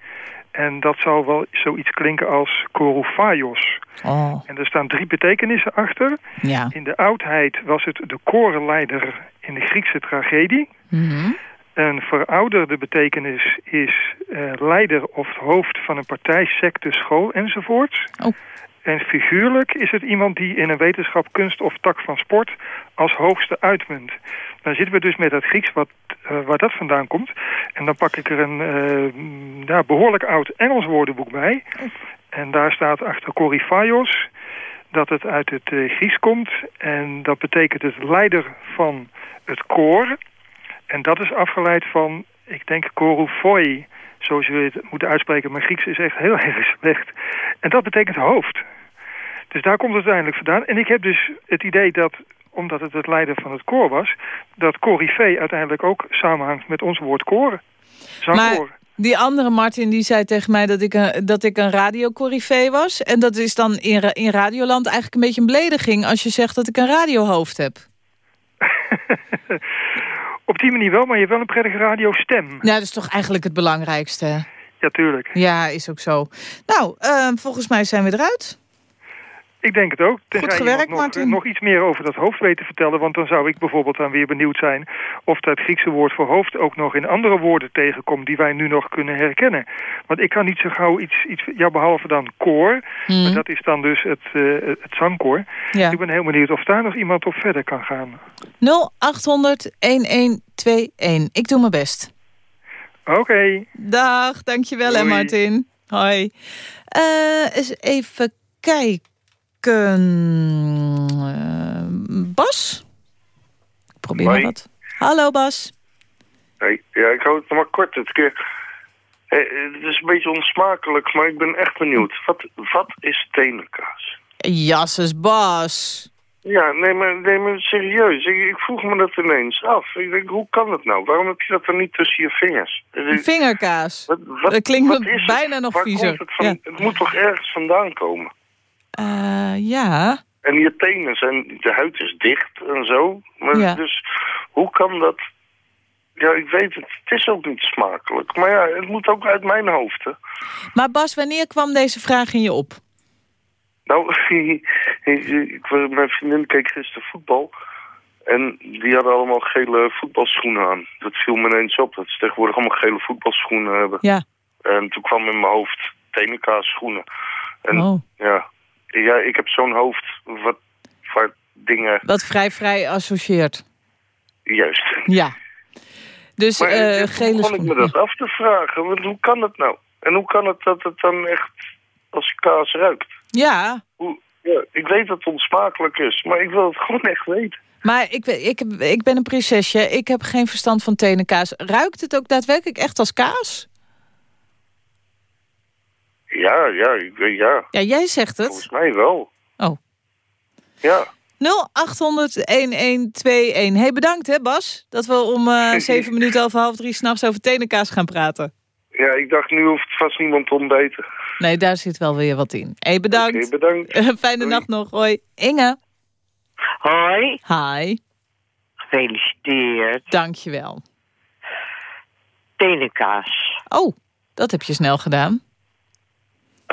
En dat zal wel zoiets klinken als korouphaios. Oh, En er staan drie betekenissen achter. ja. In de oudheid was het de korenleider in de Griekse tragedie. Mhm. Een verouderde betekenis is eh, leider of hoofd van een partij, secte, school enzovoort. Oh. En figuurlijk is het iemand die in een wetenschap, kunst of tak van sport als hoogste uitmunt. Dan zitten we dus met dat Grieks wat, eh, waar dat vandaan komt. En dan pak ik er een eh, ja, behoorlijk oud Engels woordenboek bij. En daar staat achter Koryphaios dat het uit het Grieks komt. En dat betekent het leider van het koor. En dat is afgeleid van, ik denk, korouphoi. Zoals je het moet uitspreken. Mijn Grieks is echt heel erg slecht. En dat betekent hoofd. Dus daar komt het uiteindelijk vandaan. En ik heb dus het idee dat, omdat het het leider van het koor was... dat coryfee uiteindelijk ook samenhangt met ons woord koren. Zangkoren. Maar die andere Martin die zei tegen mij dat ik een, dat ik een radiocorrivee was. En dat is dan in, in Radioland eigenlijk een beetje een belediging... als je zegt dat ik een radiohoofd heb. Op die manier wel, maar je hebt wel een prettige radiostem. Nou, dat is toch eigenlijk het belangrijkste. Ja, tuurlijk. Ja, is ook zo. Nou, eh, volgens mij zijn we eruit. Ik denk het ook. Tenzij Goed gewerkt, nog, Martin. nog iets meer over dat hoofd weet te vertellen. Want dan zou ik bijvoorbeeld dan weer benieuwd zijn... of dat Griekse woord voor hoofd ook nog in andere woorden tegenkomt... die wij nu nog kunnen herkennen. Want ik kan niet zo gauw iets... iets ja, behalve dan koor. Hmm. Maar dat is dan dus het, eh, het zangkoor. Ja. Ik ben heel benieuwd of daar nog iemand op verder kan gaan. 0800 1121. Ik doe mijn best. Oké. Dag, dankjewel hè Doei. Martin. Hoi. Eens even kijken. Eh, Bas? Ik probeer maar wat. Hallo Bas. Hey, ja, ik hou het nog maar kort. Het, keer. Eh, het is een beetje onsmakelijk, maar ik ben echt benieuwd. Wat, wat is tenenkaas? Jasses Bas. Ja, nee, maar, nee, maar serieus. Ik, ik vroeg me dat ineens af. Ik denk, hoe kan dat nou? Waarom heb je dat dan niet tussen je vingers? Eh, Vingerkaas. Wat, wat, dat klinkt wat me is het? bijna nog Waar viezer. Komt het? Ja. het moet toch ergens vandaan komen? Eh, ja. En je tenen zijn, de huid is dicht en zo. Maar Ja. dus, hoe kan dat... Ja, ik weet het. Het is ook niet smakelijk. Maar ja, het moet ook uit mijn hoofd, hè. Maar Bas, wanneer kwam deze vraag in je op? Nou, mijn vriendin keek gisteren voetbal. En die hadden allemaal gele voetbalschoenen aan. Dat viel me ineens op. Dat ze tegenwoordig allemaal gele voetbalschoenen hebben. Ja. En toen kwam in mijn hoofd tenenkaas-schoenen. En Oh. ja, ja, ik heb zo'n hoofd wat, waar dingen... Wat vrij vrij associeert. Juist. Ja. Dus Maar eh, gele begon ik me dat af te vragen. Want hoe kan dat nou? En hoe kan het dat het dan echt als kaas ruikt? Ja, Hoe, ja, ik weet dat het onsmakelijk is, maar ik wil het gewoon echt weten. maar ik, ik, ik ben een prinsesje. Ik heb geen verstand van tenenkaas. Ruikt het ook daadwerkelijk echt als kaas? Ja, ja, ik, weet- ja. Ja, jij zegt het. Volgens mij wel. Oh. Ja. 0800-1121. Hey, bedankt hè Bas. Dat we om eh zeven minuten over half drie s'nachts over tenenkaas gaan praten. Ja, ik dacht, nu hoeft vast niemand te ontbijten. Nee, daar zit wel weer wat in. Hey, bedankt. Bedankt. Fijne nacht nog. Hoi. Inge. Hoi. Hi. Gefeliciteerd. Dankjewel. Tenenkaas. Oh, dat heb je snel gedaan.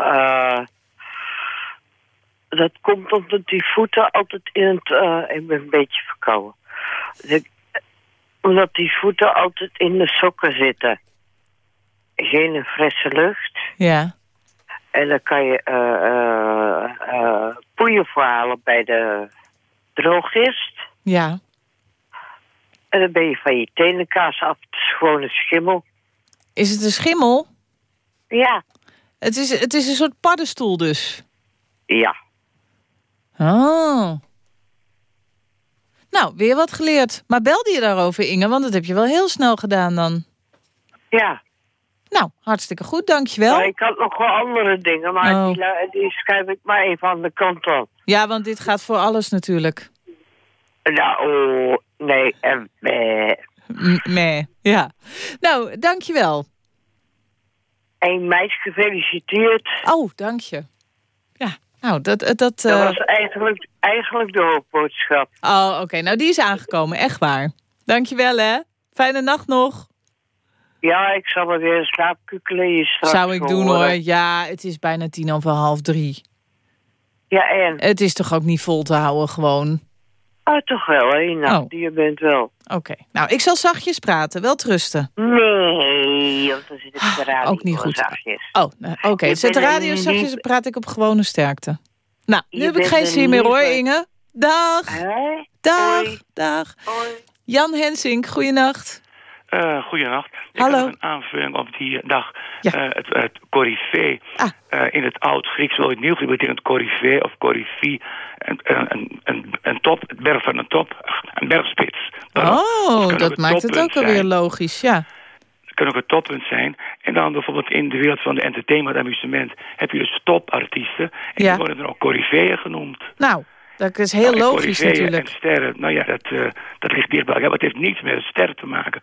Eh, dat komt omdat die voeten altijd in het... eh, ik ben een beetje verkouden. De- omdat die voeten altijd in de sokken zitten. Geen frisse lucht. Ja. En dan kan je eh, eh, poeien voor halen bij de droogist. Ja. En dan ben je van je tenenkaas af. Het is gewoon een schimmel. Is het een schimmel? Ja. Het is, het is een soort paddenstoel dus. Ja. Oh. Nou, weer wat geleerd. Maar belde je daarover, Inge? Want dat heb je wel heel snel gedaan dan. Ja. Nou, hartstikke goed, dankjewel. Maar ik had nog wel andere dingen, maar Oh. die, die schrijf ik maar even aan de kant op. Ja, want dit gaat voor alles natuurlijk. Nou, oh, nee, en eh, M- Meh, ja. Nou, dankjewel. Een meisje gefeliciteerd. Oh, dank je. Ja, nou, dat... dat, dat Dat eh, was eigenlijk, eigenlijk de hoofdboodschap. Oh, oké. Nou, die is aangekomen. Echt waar. Dankjewel, hè. Fijne nacht nog. Ja, ik zal wel weer slaapkukelen je straks Zou ik doen, hoor. Ja, het is bijna tien over half drie. Ja, en? Het is toch ook niet vol te houden, gewoon? Oh, toch wel, hè? Nou, Oh. je bent wel. Oké. Nou, ik zal zachtjes praten. Wel trusten. Nee, want dan zit ik op de radio. Ah, Ook niet goed. zachtjes. Oh, nou, oké. Je Zet de radio zachtjes en praat ik op gewone sterkte. Nou, nu Je heb ik geen een zin meer, hoor, Inge. Dag. Hè? Dag. Hoi. Dag. Jan Hensink, goeienacht. Eh goedenacht. Ik Hallo. heb een aanvulling op die dag. Eh, het, het. Ah. Eh, in het oud-Grieks wil het nieuw betekent corifee of corifie. Een, een, een, top, het berg van een top. Een bergspits. Daarom. Oh, dat het maakt het ook alweer zijn. logisch, ja. Het kan ook het toppunt zijn. En dan bijvoorbeeld in de wereld van de entertainment amusement heb je dus topartiesten. En Ja. die worden dan ook corifeeën genoemd. Nou, dat is heel Nou, logisch natuurlijk. En sterren, nou ja, dat, eh, dat ligt dicht bij elkaar. Maar het heeft niets met een ster te maken.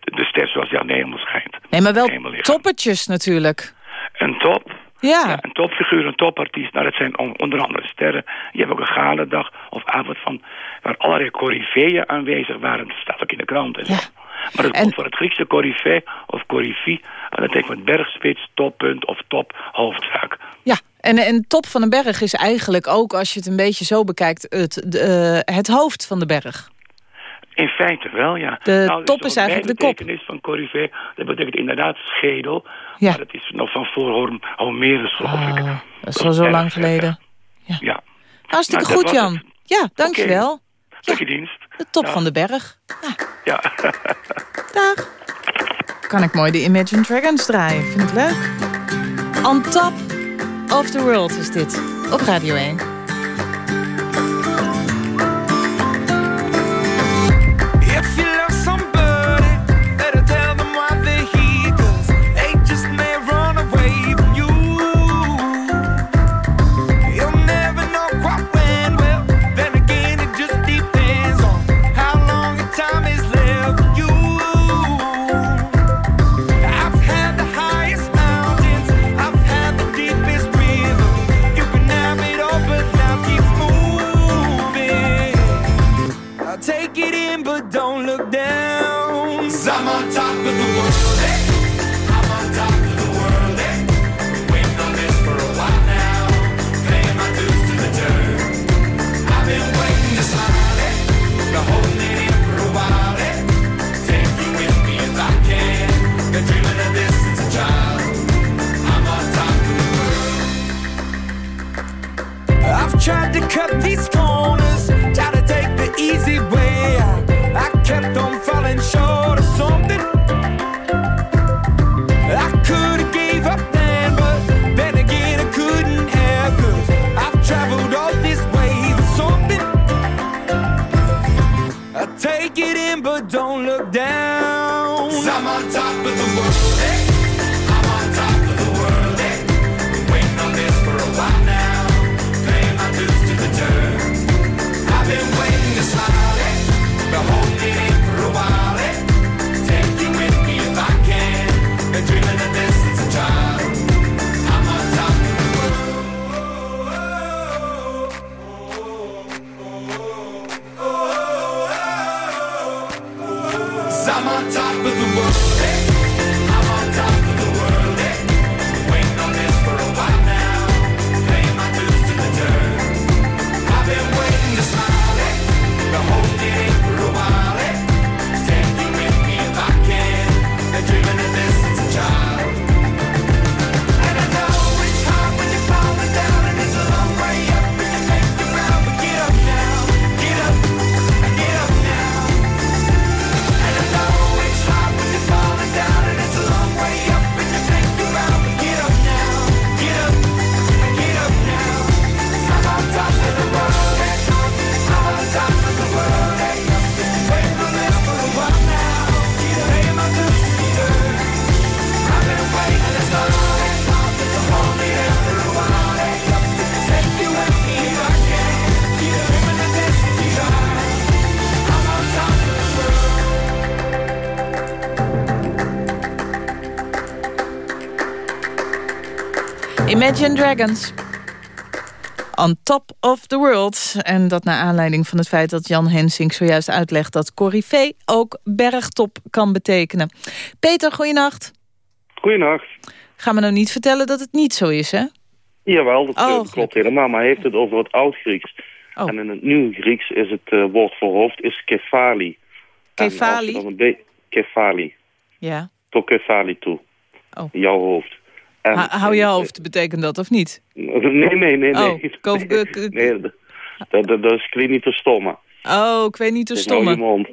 De ster zoals die aan de hemel schijnt. Nee, maar wel toppertjes natuurlijk. Een top. Ja. Een topfiguur, een topartiest. Nou, dat zijn on- onder andere sterren. Je hebt ook een galadag of avond van... waar allerlei coryfeeën aanwezig waren. Dat staat ook in de krant. En zo. Maar het komt van het Griekse coryfee of coryfie. En dat betekent bergspits, toppunt of top hoofdzaak. Ja, en, en top van een berg is eigenlijk ook, als je het een beetje zo bekijkt, het, de, eh, het hoofd van de berg. In feite wel, ja. De nou, top is eigenlijk de kop. De betekenis van coryfee, dat betekent inderdaad schedel. Ja. Maar dat is nog van voor Hom- Homerus, geloof ik. Dat is al zo lang geleden. Ja. Hartstikke Nou, goed, Jan. het. Ja, dankjewel. Tot je dienst. De top Ja. van de berg. Ja. Dag. Kan ik mooi de Imagine Dragons draaien. Vind ik leuk. On top of the world is dit. Op Radio 1. Imagine Dragons. On top of the world. En dat naar aanleiding van het feit dat Jan Hensink zojuist uitlegt... dat corifee ook bergtop kan betekenen. Peter, goeienacht. Goeienacht. Ga me nou niet vertellen dat het niet zo is, hè? Jawel, dat Oh, eh, klopt helemaal. Maar hij heeft het over het oud-Grieks. Oh. En in het nieuw-Grieks is het eh, woord voor hoofd is kefali. Kefali? Kefali. Ja. Tot kefali toe. Oh. Jouw hoofd. En, Ha- hou je hoofd, betekent dat of niet? Nee, nee, nee. nee. Oh, ko- nee, nee, dat, dat, dat- is klinitus stoma. Oh, ik weet niet te stomme. mond.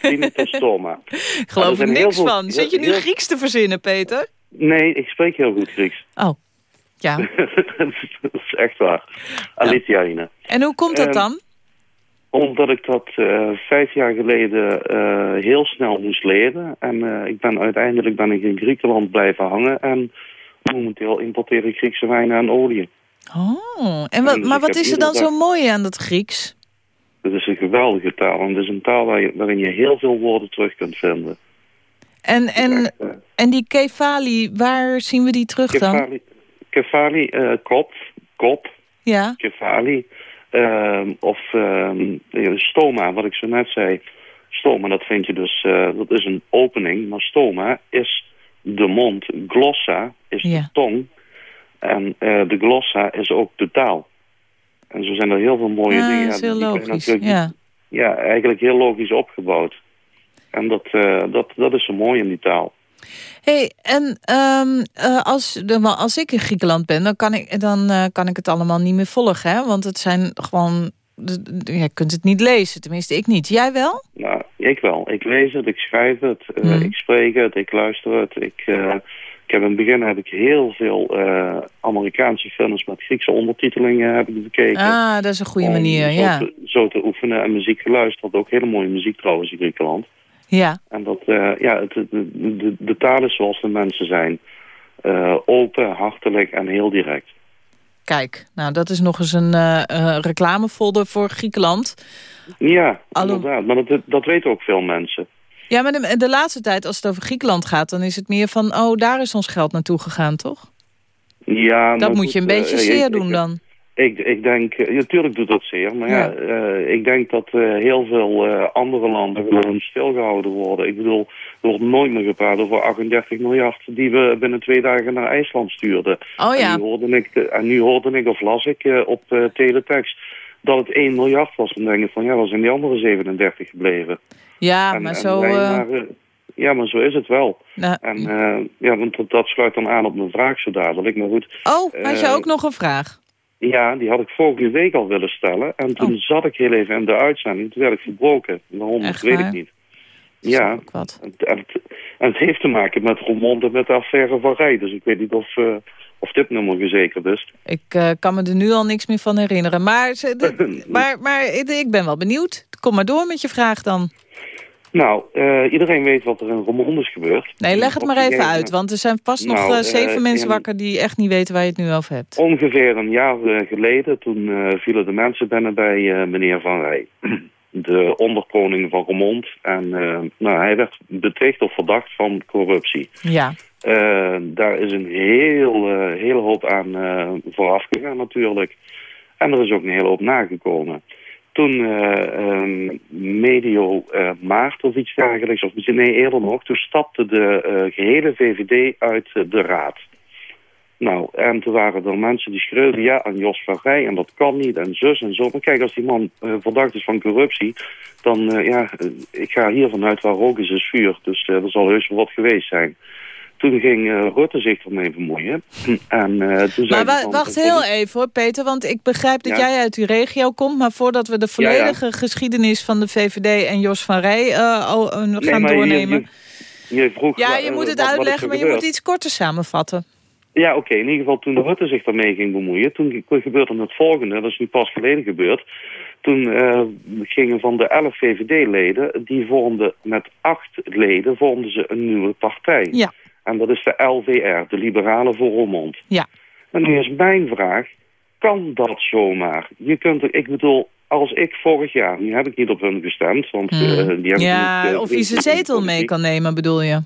Klinitus stoma. Ik geloof er niks van. Zit je nu heel- Grieks te verzinnen, Peter? Nee, ik spreek heel goed Grieks. Oh, ja. dat is echt waar. Alitiaine. En hoe komt dat Ehm, dan? Omdat ik dat eh, vijf jaar geleden eh, heel snel moest leren. En eh, ik ben uiteindelijk ben ik in Griekenland blijven hangen. En momenteel importeer ik Griekse wijnen en olie. Oh, en wat, dus maar wat is er dan zo mooi aan dat Grieks? Het is een geweldige taal. En het is een taal waar je- waarin je heel veel woorden terug kunt vinden. En, en, en die kefali, waar zien we die terug dan? Kefali, kefali eh, kop, kop, Ja, kefali. ehm, of ehm, stoma, wat ik zo net zei. Stoma, dat vind je dus, eh, dat is een opening. Maar stoma is de mond. Glossa is Ja. de tong. En eh, de glossa is ook de taal. En zo zijn er heel veel mooie Ah, dingen. dat is heel logisch. Ja. ja, eigenlijk heel logisch opgebouwd. En dat, eh, dat, dat is zo mooi in die taal. hey, en ehm, eh, als, de- als ik in Griekenland ben, dan kan ik, dan, kan ik het allemaal niet meer volgen, hè? Want het zijn gewoon... Je kunt het niet lezen, tenminste ik niet. Jij wel? Nou, ik wel. Ik lees het, ik schrijf het, eh, Mhm. ik spreek het, ik luister het. Ik, eh, ik heb in het begin heb ik heel veel eh, Amerikaanse films met Griekse ondertitelingen heb ik bekeken. Ah, dat is een goede manier, zo ja. Te, zo te oefenen en muziek geluisterd. Ook hele mooie muziek trouwens in Griekenland. Ja, En dat, ja, het, de, de, de taal is zoals de mensen zijn. Open, hartelijk en heel direct. Kijk. Nou, dat is nog eens een eh, eh, reclamefolder voor Griekenland. Ja, Allo- inderdaad. Maar dat, dat weten ook veel mensen. Ja, maar de, de laatste tijd, als het over Griekenland gaat... dan is het meer van, oh, daar is ons geld naartoe gegaan, toch? Ja, Dat moet goed, je een eh, beetje ik- zeer ik- doen dan. Ik, ik denk, eh, natuurlijk doet dat zeer, maar ja, Ja. eh, ik denk dat eh, heel veel eh, andere landen gewoon stilgehouden worden. Ik bedoel, er wordt nooit meer gepraat over 38 miljard die we binnen twee dagen naar IJsland stuurden. Oh ja. En nu hoorde ik, eh, en nu hoorde ik of las ik eh, op eh, teletext dat het 1 miljard was. Dan denk ik van, ja, waar zijn die andere 37 gebleven? Ja, En- maar en zo... eh, ja, maar zo is het wel. nou, En eh, ja, want dat, dat sluit dan aan op mijn vraag zo dadelijk. Maar goed, oh, had je eh, ook nog een vraag? Ja, die had ik vorige week al willen stellen. En toen zat ik heel even in de uitzending. Toen werd ik verbroken. Waarom, dat Oh. Echt weet ik niet. Ja, wat. En, en het, en het heeft te maken met Roermond en met de affaire van Rij. Dus ik weet niet of, eh, of dit nummer verzekerd is. Ik eh, kan me er nu al niks meer van herinneren. Maar, maar, maar ik ben wel benieuwd. Kom maar door met je vraag dan. Nou, eh, iedereen weet wat er in Roermond is gebeurd. Nee, leg het maar even uit. Want er zijn vast nog Nou, eh, eh, zeven mensen wakker... die echt niet weten waar je het nu over hebt. Ongeveer een jaar geleden, toen vielen de mensen binnen bij meneer Van Rij. De onderkoning van Roermond. En nou, hij werd beticht of verdacht van corruptie. Ja. Daar is een heel, hele hoop aan vooraf gegaan natuurlijk. En er is ook een hele hoop nagekomen. Toen eh, ehm, medio eh, maart of iets dergelijks, of misschien eerder nog, toen stapte de eh, gehele VVD uit de raad. Nou, en toen waren er mensen die schreeuwden ja aan Jos van Rij en dat kan niet en zus en zo. Maar kijk, als die man verdacht is van corruptie, dan ja, ik ga hier vanuit waar rook is, is vuur. Dus er zal heus wel wat geweest zijn. Toen ging eh, Rutte zich ermee bemoeien. En, eh, toen Maar hij wa- van- wacht heel even hoor, Peter. Want ik begrijp dat Ja. jij uit die regio komt. Maar voordat we de Ja, ja. volledige geschiedenis van de VVD en Jos van Rij al, Nee, gaan je- doornemen. Je, je vroeg ja, je moet het wat- uitleggen, maar je moet iets korter samenvatten. Ja, oké. In ieder geval toen Rutte zich daarmee ging bemoeien, toen ge- gebeurde het volgende. Dat is nu pas geleden gebeurd. Toen gingen van de elf VVD-leden, die vormden met acht leden, vormden ze een nieuwe partij. Ja. En dat is de LVR, de Liberalen voor Roermond. Ja. En nu is mijn vraag, kan dat zomaar? Je kunt er, ik bedoel, als ik vorig jaar, nu heb ik niet op hun gestemd, want eh, die hebben Hmm. Ja, niet, eh, of je zijn zetel mee kan nemen, bedoel je?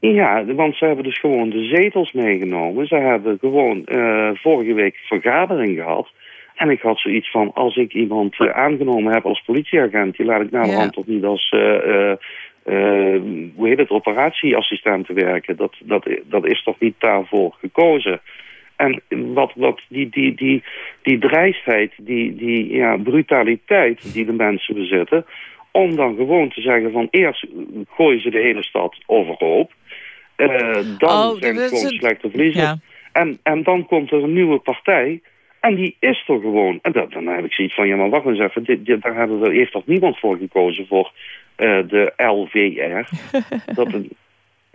Ja, want ze hebben dus gewoon de zetels meegenomen. Ze hebben gewoon eh, vorige week vergadering gehad. En ik had zoiets van, als ik iemand eh, aangenomen heb als politieagent... die laat ik naar de Ja. toch niet als, eh, hoe heet het, operatieassistent te werken. Dat, dat, dat is toch niet daarvoor gekozen. En wat, wat die, die, die, die dreistheid, die, die ja, brutaliteit die de mensen bezitten... om dan gewoon te zeggen van eerst gooien ze de hele stad overhoop... Eh, dan Oh, zijn is gewoon slechte verliezen. Ja. En, en dan komt er een nieuwe partij. En die is er gewoon. En dat, dan heb ik zoiets van, ja maar wacht eens even. Dit, dit, daar hebben we, heeft toch niemand voor gekozen voor eh, de LVR. dat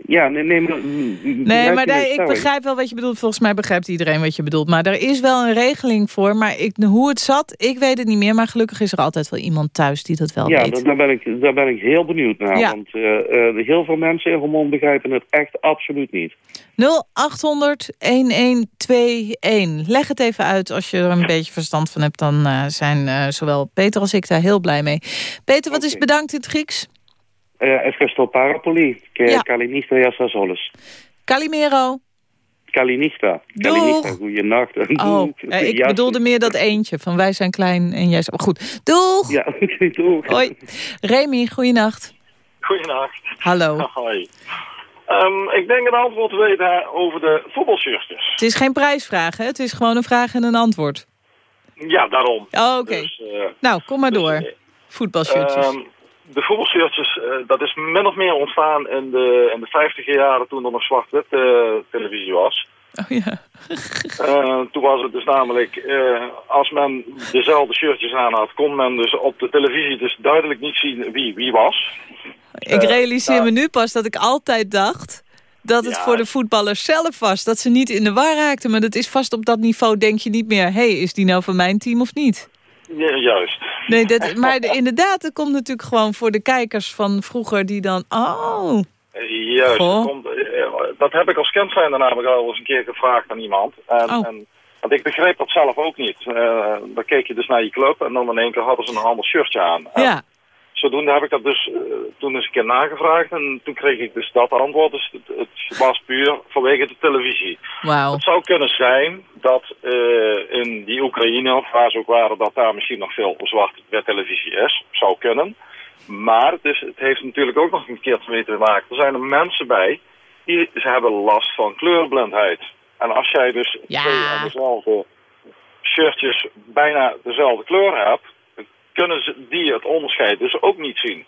ja, nee, nee, maar... Nee, maar ik begrijp wel wat je bedoelt. Volgens mij begrijpt iedereen wat je bedoelt. Maar er is wel een regeling voor. Maar ik, hoe het zat, ik weet het niet meer. Maar gelukkig is er altijd wel iemand thuis die dat wel Ja, weet. daar, daar ben ik, daar ben ik heel benieuwd naar. Ja. Want eh, eh, heel veel mensen in Roermond begrijpen het echt absoluut niet. 0800 1121. Leg het even uit als je er een beetje verstand van hebt. Dan eh, zijn zowel Peter als ik daar heel blij mee. Peter, wat is bedankt in het Grieks? Eh Ευχαριστώ πάρα πολύ. Και Ja. καληνύχτα για σας όλους. Calimero. Kalinichta. Doeg. Kalinichta, goeienacht. Oh, eh, ik Ja, bedoelde meer dat eentje. Van wij zijn klein en jij... Maar goed, doeg! Ja, doeg. Hoi. Remy, goeienacht. Goedenacht. Hallo. Hoi. Ehm, ik denk een antwoord te weten over de voetbalshirtjes. Het is geen prijsvraag, hè? Het is gewoon een vraag en een antwoord. Ja, dus, eh, Oh, oké. nou, kom maar door. Voetbalshirtjes. Ehm, de voetbalshirtjes, eh, dat is min of meer ontstaan in de, in de 50 jaren toen er nog zwart-wit eh, televisie was. Oh ja. Eh, toen was het dus namelijk, als men dezelfde shirtjes aan had, kon men dus op de televisie dus duidelijk niet zien wie wie was. Ik realiseer me nu pas dat ik altijd dacht dat het voor de voetballers zelf was. Dat ze niet in de war raakten. Maar dat is vast op dat niveau denk je niet meer... hé, hey, is die nou van mijn team of niet? Ja, juist. Nee, dat, maar de- inderdaad, het komt natuurlijk gewoon voor de kijkers van vroeger... die dan, oh, Juist, dat, komt, eh, dat heb ik als kind zijn daarna namelijk al eens een keer gevraagd aan iemand. En, Oh. en, want ik begreep dat zelf ook niet. Eh, dan keek je dus naar je club en dan in één keer hadden ze een ander shirtje aan. En ja. Zodoende heb ik dat dus eh, toen eens een keer nagevraagd en toen kreeg ik dus dat antwoord. Dus het, het was puur vanwege de televisie. Het zou kunnen zijn dat eh, in die Oekraïne, of waar ze ook waren, dat daar misschien nog veel zwart-wit televisie is. Zou kunnen. Maar het, is, het heeft natuurlijk ook nog een keer mee te maken. Er zijn er mensen bij die ze hebben last van kleurblindheid. En als jij dus twee en dezelfde shirtjes bijna dezelfde kleur hebt, kunnen ze die het onderscheid dus ook niet zien.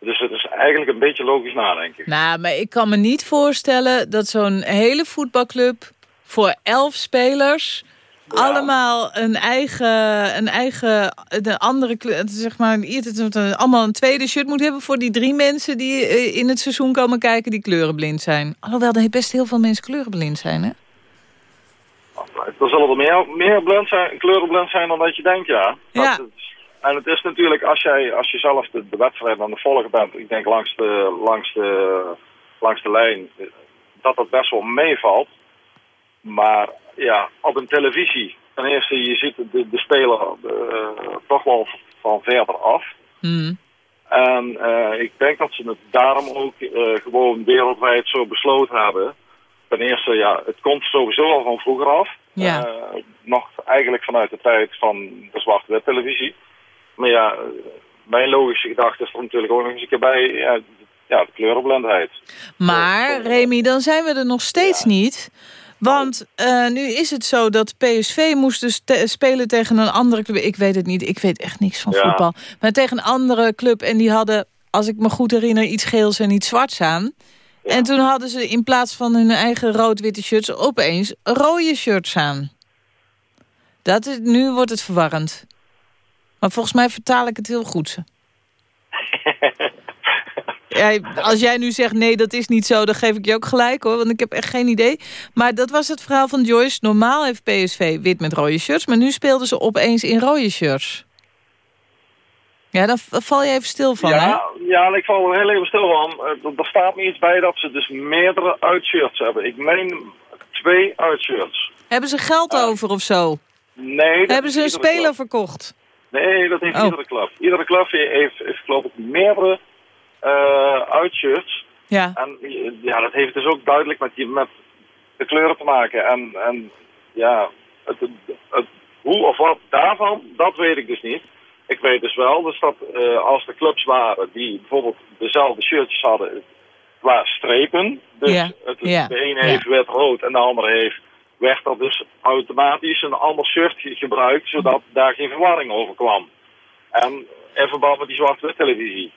Dus het is eigenlijk een beetje logisch nadenken. Nou, maar ik kan me niet voorstellen dat zo'n hele voetbalclub... voor elf spelers allemaal een eigen, een eigen de andere zeg maar, allemaal een tweede shirt moet hebben voor die drie mensen die eh, in het seizoen komen kijken die kleurenblind zijn. Alhoewel er best heel veel mensen kleurenblind zijn, hè? Er zullen er meer, meer blind zijn, kleurenblind zijn dan dat je denkt, ja. Ja. Dat is- en het is natuurlijk, als, jij, als je zelf de, de wedstrijd aan het volgen bent, ik denk langs de, langs de, langs de lijn, dat dat best wel meevalt. Maar ja, op een televisie, ten eerste, je ziet de, de speler eh, toch wel van verder af. Hmm. En eh, ik denk dat ze het daarom ook eh, gewoon wereldwijd zo besloten hebben. Ten eerste, ja, het komt sowieso al van vroeger af. Ja. Eh, nog eigenlijk vanuit de tijd van de zwarte-wit televisie. Maar ja, mijn logische gedachte is er natuurlijk ook nog eens een keer bij ja, ja, de kleurenblindheid. Maar, Remy, dan zijn we er nog steeds niet. Want eh, nu is het zo dat PSV moest dus te- spelen tegen een andere club. Ik weet het niet, ik weet echt niks van Ja. voetbal. Maar tegen een andere club. En die hadden, als ik me goed herinner, iets geels en iets zwarts aan. En toen hadden ze in plaats van hun eigen rood-witte shirts... opeens rode shirts aan. Dat is, nu wordt het verwarrend. Maar volgens mij vertaal ik het heel goed. Ja, als jij nu zegt nee, dat is niet zo, dan geef ik je ook gelijk hoor. Want ik heb echt geen idee. Maar dat was het verhaal van Joyce. Normaal heeft PSV wit met rode shirts. Maar nu speelden ze opeens in rode shirts. Ja, dan v- val je even stil van, hè? ja, ik val er heel even stil van. Eh, er- staat me iets bij dat ze dus meerdere uitshirts hebben. Ik meen twee uitshirts. Hebben ze geld over of zo? Nee, Hebben ze een speler club. verkocht? Nee, dat heeft Oh. iedere club. Iedere club heeft, heeft geloof ik meerdere eh uitshirts. Ja. En ja, dat heeft dus ook duidelijk met, die, met de kleuren te maken. En, en ja, het, het, het hoe of wat daarvan, dat weet ik dus niet. Ik weet dus wel dus dat eh, als er clubs waren die bijvoorbeeld dezelfde shirtjes hadden qua strepen. Dus Ja, het, de ene heeft wit-rood en de andere heeft werd er dus automatisch een ander shirt ge- gebruikt, zodat daar geen verwarring over kwam. En in verband met die zwart-wit televisie.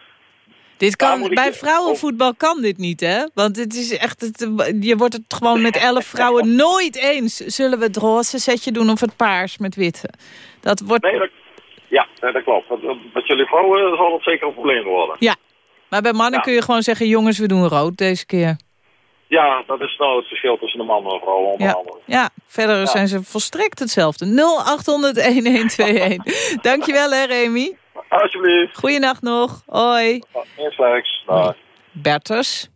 Dit kan, ik bij vrouwenvoetbal kan dit niet, hè? Want het is echt, het, je wordt het gewoon met elf vrouwen nooit eens. Zullen we het roze setje doen of het paars met witte? Dat wordt... Nee, dat, ja, nee, dat klopt. Met, met jullie vrouwen zal het zeker een probleem worden. Ja, maar bij mannen Ja. kun je gewoon zeggen... jongens, we doen rood deze keer. Ja, dat is nou het verschil tussen de man en vrouw onder Ja, andere. ja verder zijn ze volstrekt hetzelfde. 0800-1121. Dankjewel, hè, Remy. Alsjeblieft. Goeienacht nog. Hoi. Eerst. Dag. Bertus.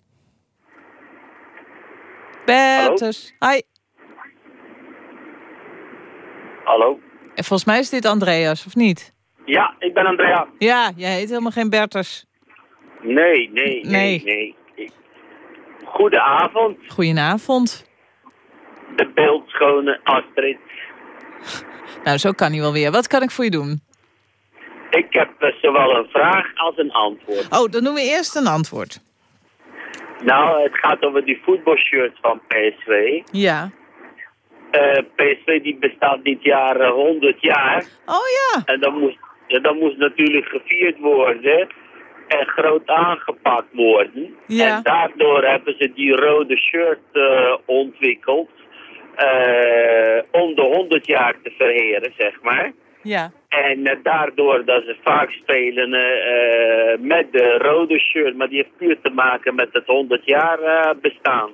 Bertus. Hi. Hallo? En volgens mij is dit Andreas, of niet? Ja, ik ben Andrea. Ja, jij heet helemaal geen Bertus. Nee, nee, nee, Nee. nee. Goedenavond, Goedenavond. de beeldschone Astrid. Nou, zo kan hij wel weer. Wat kan ik voor je doen? Ik heb eh, zowel een vraag als een antwoord. Oh, dan doen we eerst een antwoord. Nou, het gaat over die voetbalshirts van PSV. Ja. Eh, PSV die bestaat dit jaar eh, 100 jaar. Oh ja. En dan moest, dat moest natuurlijk gevierd worden en groot aangepakt worden. Ja. En daardoor hebben ze die rode shirt eh, ontwikkeld eh, om de 100 jaar te verheren, zeg maar. Ja. En eh, daardoor dat ze vaak spelen eh, eh, met de rode shirt, maar die heeft puur te maken met het 100 jaar eh, bestaan.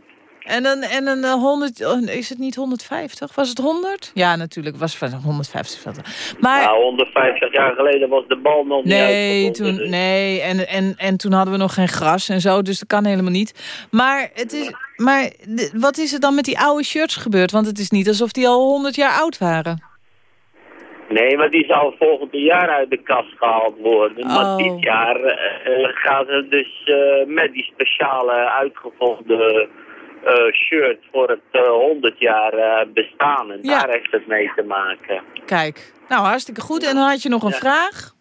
En een, en een eh, 100, oh, is het niet 150? Was het 100? Ja, natuurlijk was het 150. veel te- Maar Nou, 150 jaar geleden was de bal nog niet nee, toen, dus- nee en, en, en toen hadden we nog geen gras en zo, dus dat kan helemaal niet. Maar, het is, maar wat is er dan met die oude shirts gebeurd? Want het is niet alsof die al 100 jaar oud waren. Nee, maar die zal volgend jaar uit de kast gehaald worden. Oh. Maar dit jaar eh, eh, gaan ze dus eh, met die speciale uitgevonden eh, shirt voor het eh, 100 jaar eh, bestaan. En Ja. daar heeft het mee te maken. Kijk, nou hartstikke goed. En dan had je nog een Ja. vraag?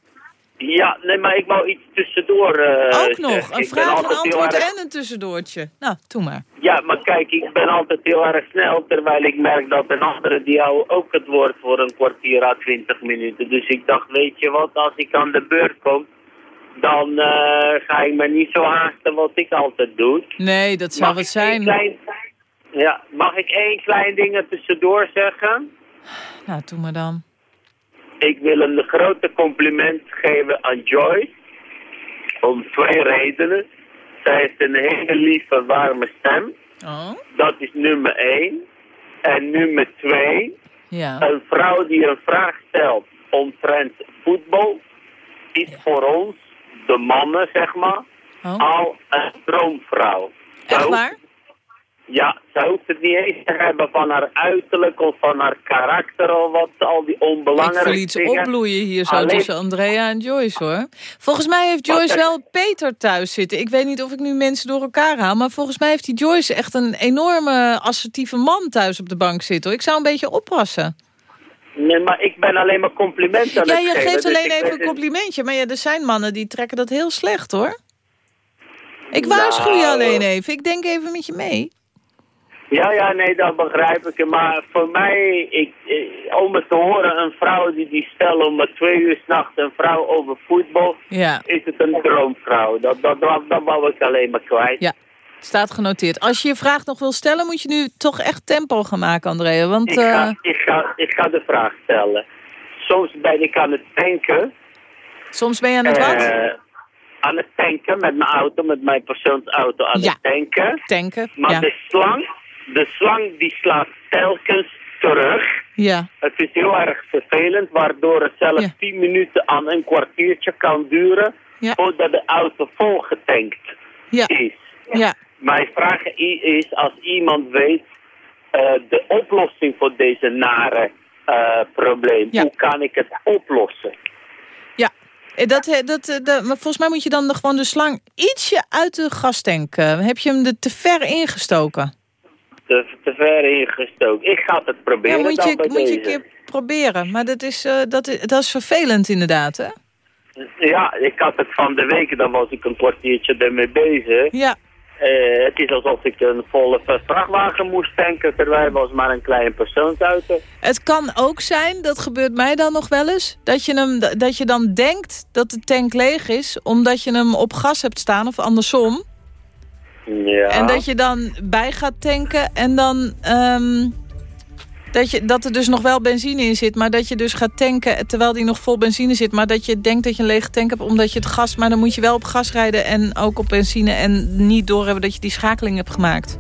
Ja, nee, maar ik wou iets tussendoor eh, Ook nog, een vraag, een antwoord erg- en een tussendoortje. Nou, doe maar. Ja, maar kijk, ik ben altijd heel erg snel, terwijl ik merk dat een andere die jou ook het woord voor een kwartier à twintig minuten. Dus ik dacht, weet je wat, als ik aan de beurt kom, dan eh, ga ik me niet zo haasten wat ik altijd doe. Nee, dat zou Mag wat ik zijn. Klein, ja, mag ik één klein ding tussendoor zeggen? Nou, doe maar dan. Ik wil een grote compliment geven aan Joyce. Om twee redenen. Zij heeft een hele lieve, warme stem. Oh? Dat is nummer één. En nummer twee. Ja. Een vrouw die een vraag stelt omtrent voetbal. Is voor ons, de mannen zeg maar, Oh. al een droomvrouw. Echt waar? Ja, ze hoeft het niet eens te hebben van haar uiterlijk of van haar karakter of wat, al die Ik onbelangrijke voel iets dingen. opbloeien hier zo Alleen- tussen Andrea en Joyce, hoor. Volgens mij heeft Joyce wel Peter thuis zitten. Ik weet niet of ik nu mensen door elkaar haal... maar volgens mij heeft die Joyce echt een enorme assertieve man thuis op de bank zitten. hoor. Ik zou een beetje oppassen. Nee, maar ik ben alleen maar complimenten aan Ja, het je geeft dus alleen even een complimentje. Maar ja, er zijn mannen die trekken dat heel slecht, hoor. Ik waarschuw je Nou, alleen even. Ik denk even met je mee. Ja, ja, nee, dat begrijp ik. Maar voor mij, ik, eh, om het te horen, een vrouw die die stelt om twee uur s'nachts een vrouw over voetbal, Ja. is het een droomvrouw. Dat, dat, dat, dat wou ik alleen maar kwijt. Ja, staat genoteerd. Als je je vraag nog wil stellen, moet je nu toch echt tempo gaan maken, Andrea. Want Ik, eh, ga, ik, ga, ik ga de vraag stellen. Soms ben ik aan het tanken. soms ben je aan het wat? eh, aan het tanken met mijn auto, met mijn persoonsauto aan Ja. het tanken. Tanken, Maar ja. de slang, de slang die slaat telkens terug. Ja. Het is heel erg vervelend, waardoor het zelfs 10 minuten aan een kwartiertje kan duren Ja. voordat de auto volgetankt Ja. is. Ja. Mijn vraag is, als iemand weet eh, de oplossing voor deze nare eh, probleem, hoe kan ik het oplossen? Ja, Eh, Dat, dat, dat, maar volgens mij moet je dan gewoon de slang ietsje uit de gastank. heb je hem er te ver ingestoken? Te, te ver ingestoken. Ik ga het proberen Ja, moet je, moet je een keer proberen. Maar dat is, dat, is, dat is vervelend inderdaad, hè? Ja, ik had het van de week, dan was ik een kwartiertje ermee bezig. Ja. Eh, het is alsof ik een volle vrachtwagen moest tanken, terwijl was maar een klein persoonsauto. Het kan ook zijn, dat gebeurt mij dan nog wel eens... dat je, hem, dat je dan denkt dat de tank leeg is... omdat je hem op gas hebt staan of andersom. Ja. En dat je dan bij gaat tanken en dan... ehm, dat, je, dat er dus nog wel benzine in zit, maar dat je dus gaat tanken... terwijl die nog vol benzine zit, maar dat je denkt dat je een lege tank hebt... omdat je het gas... maar dan moet je wel op gas rijden en ook op benzine... en niet doorhebben dat je die schakeling hebt gemaakt.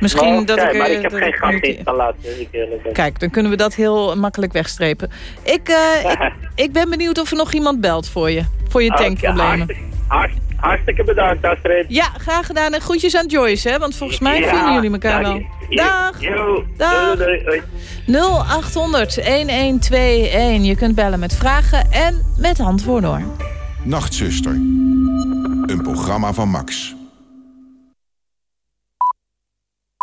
Misschien Maar, dat ik... maar ik heb geen gasinstallatie. Kijk, dan kunnen we dat heel makkelijk wegstrepen. Ik, eh, ik, ik ben benieuwd of er nog iemand belt voor je. Voor je Oké, tankproblemen. Hart- Hartstikke bedankt, Astrid. Ja, graag gedaan. En groetjes aan Joyce, hè? Want volgens mij Ja, vinden jullie elkaar wel. Dag! Yo, Dag. doei, doei, doei. 0800 1121. Je kunt bellen met vragen en met antwoorden hoor. Nachtzuster. Een programma van Max.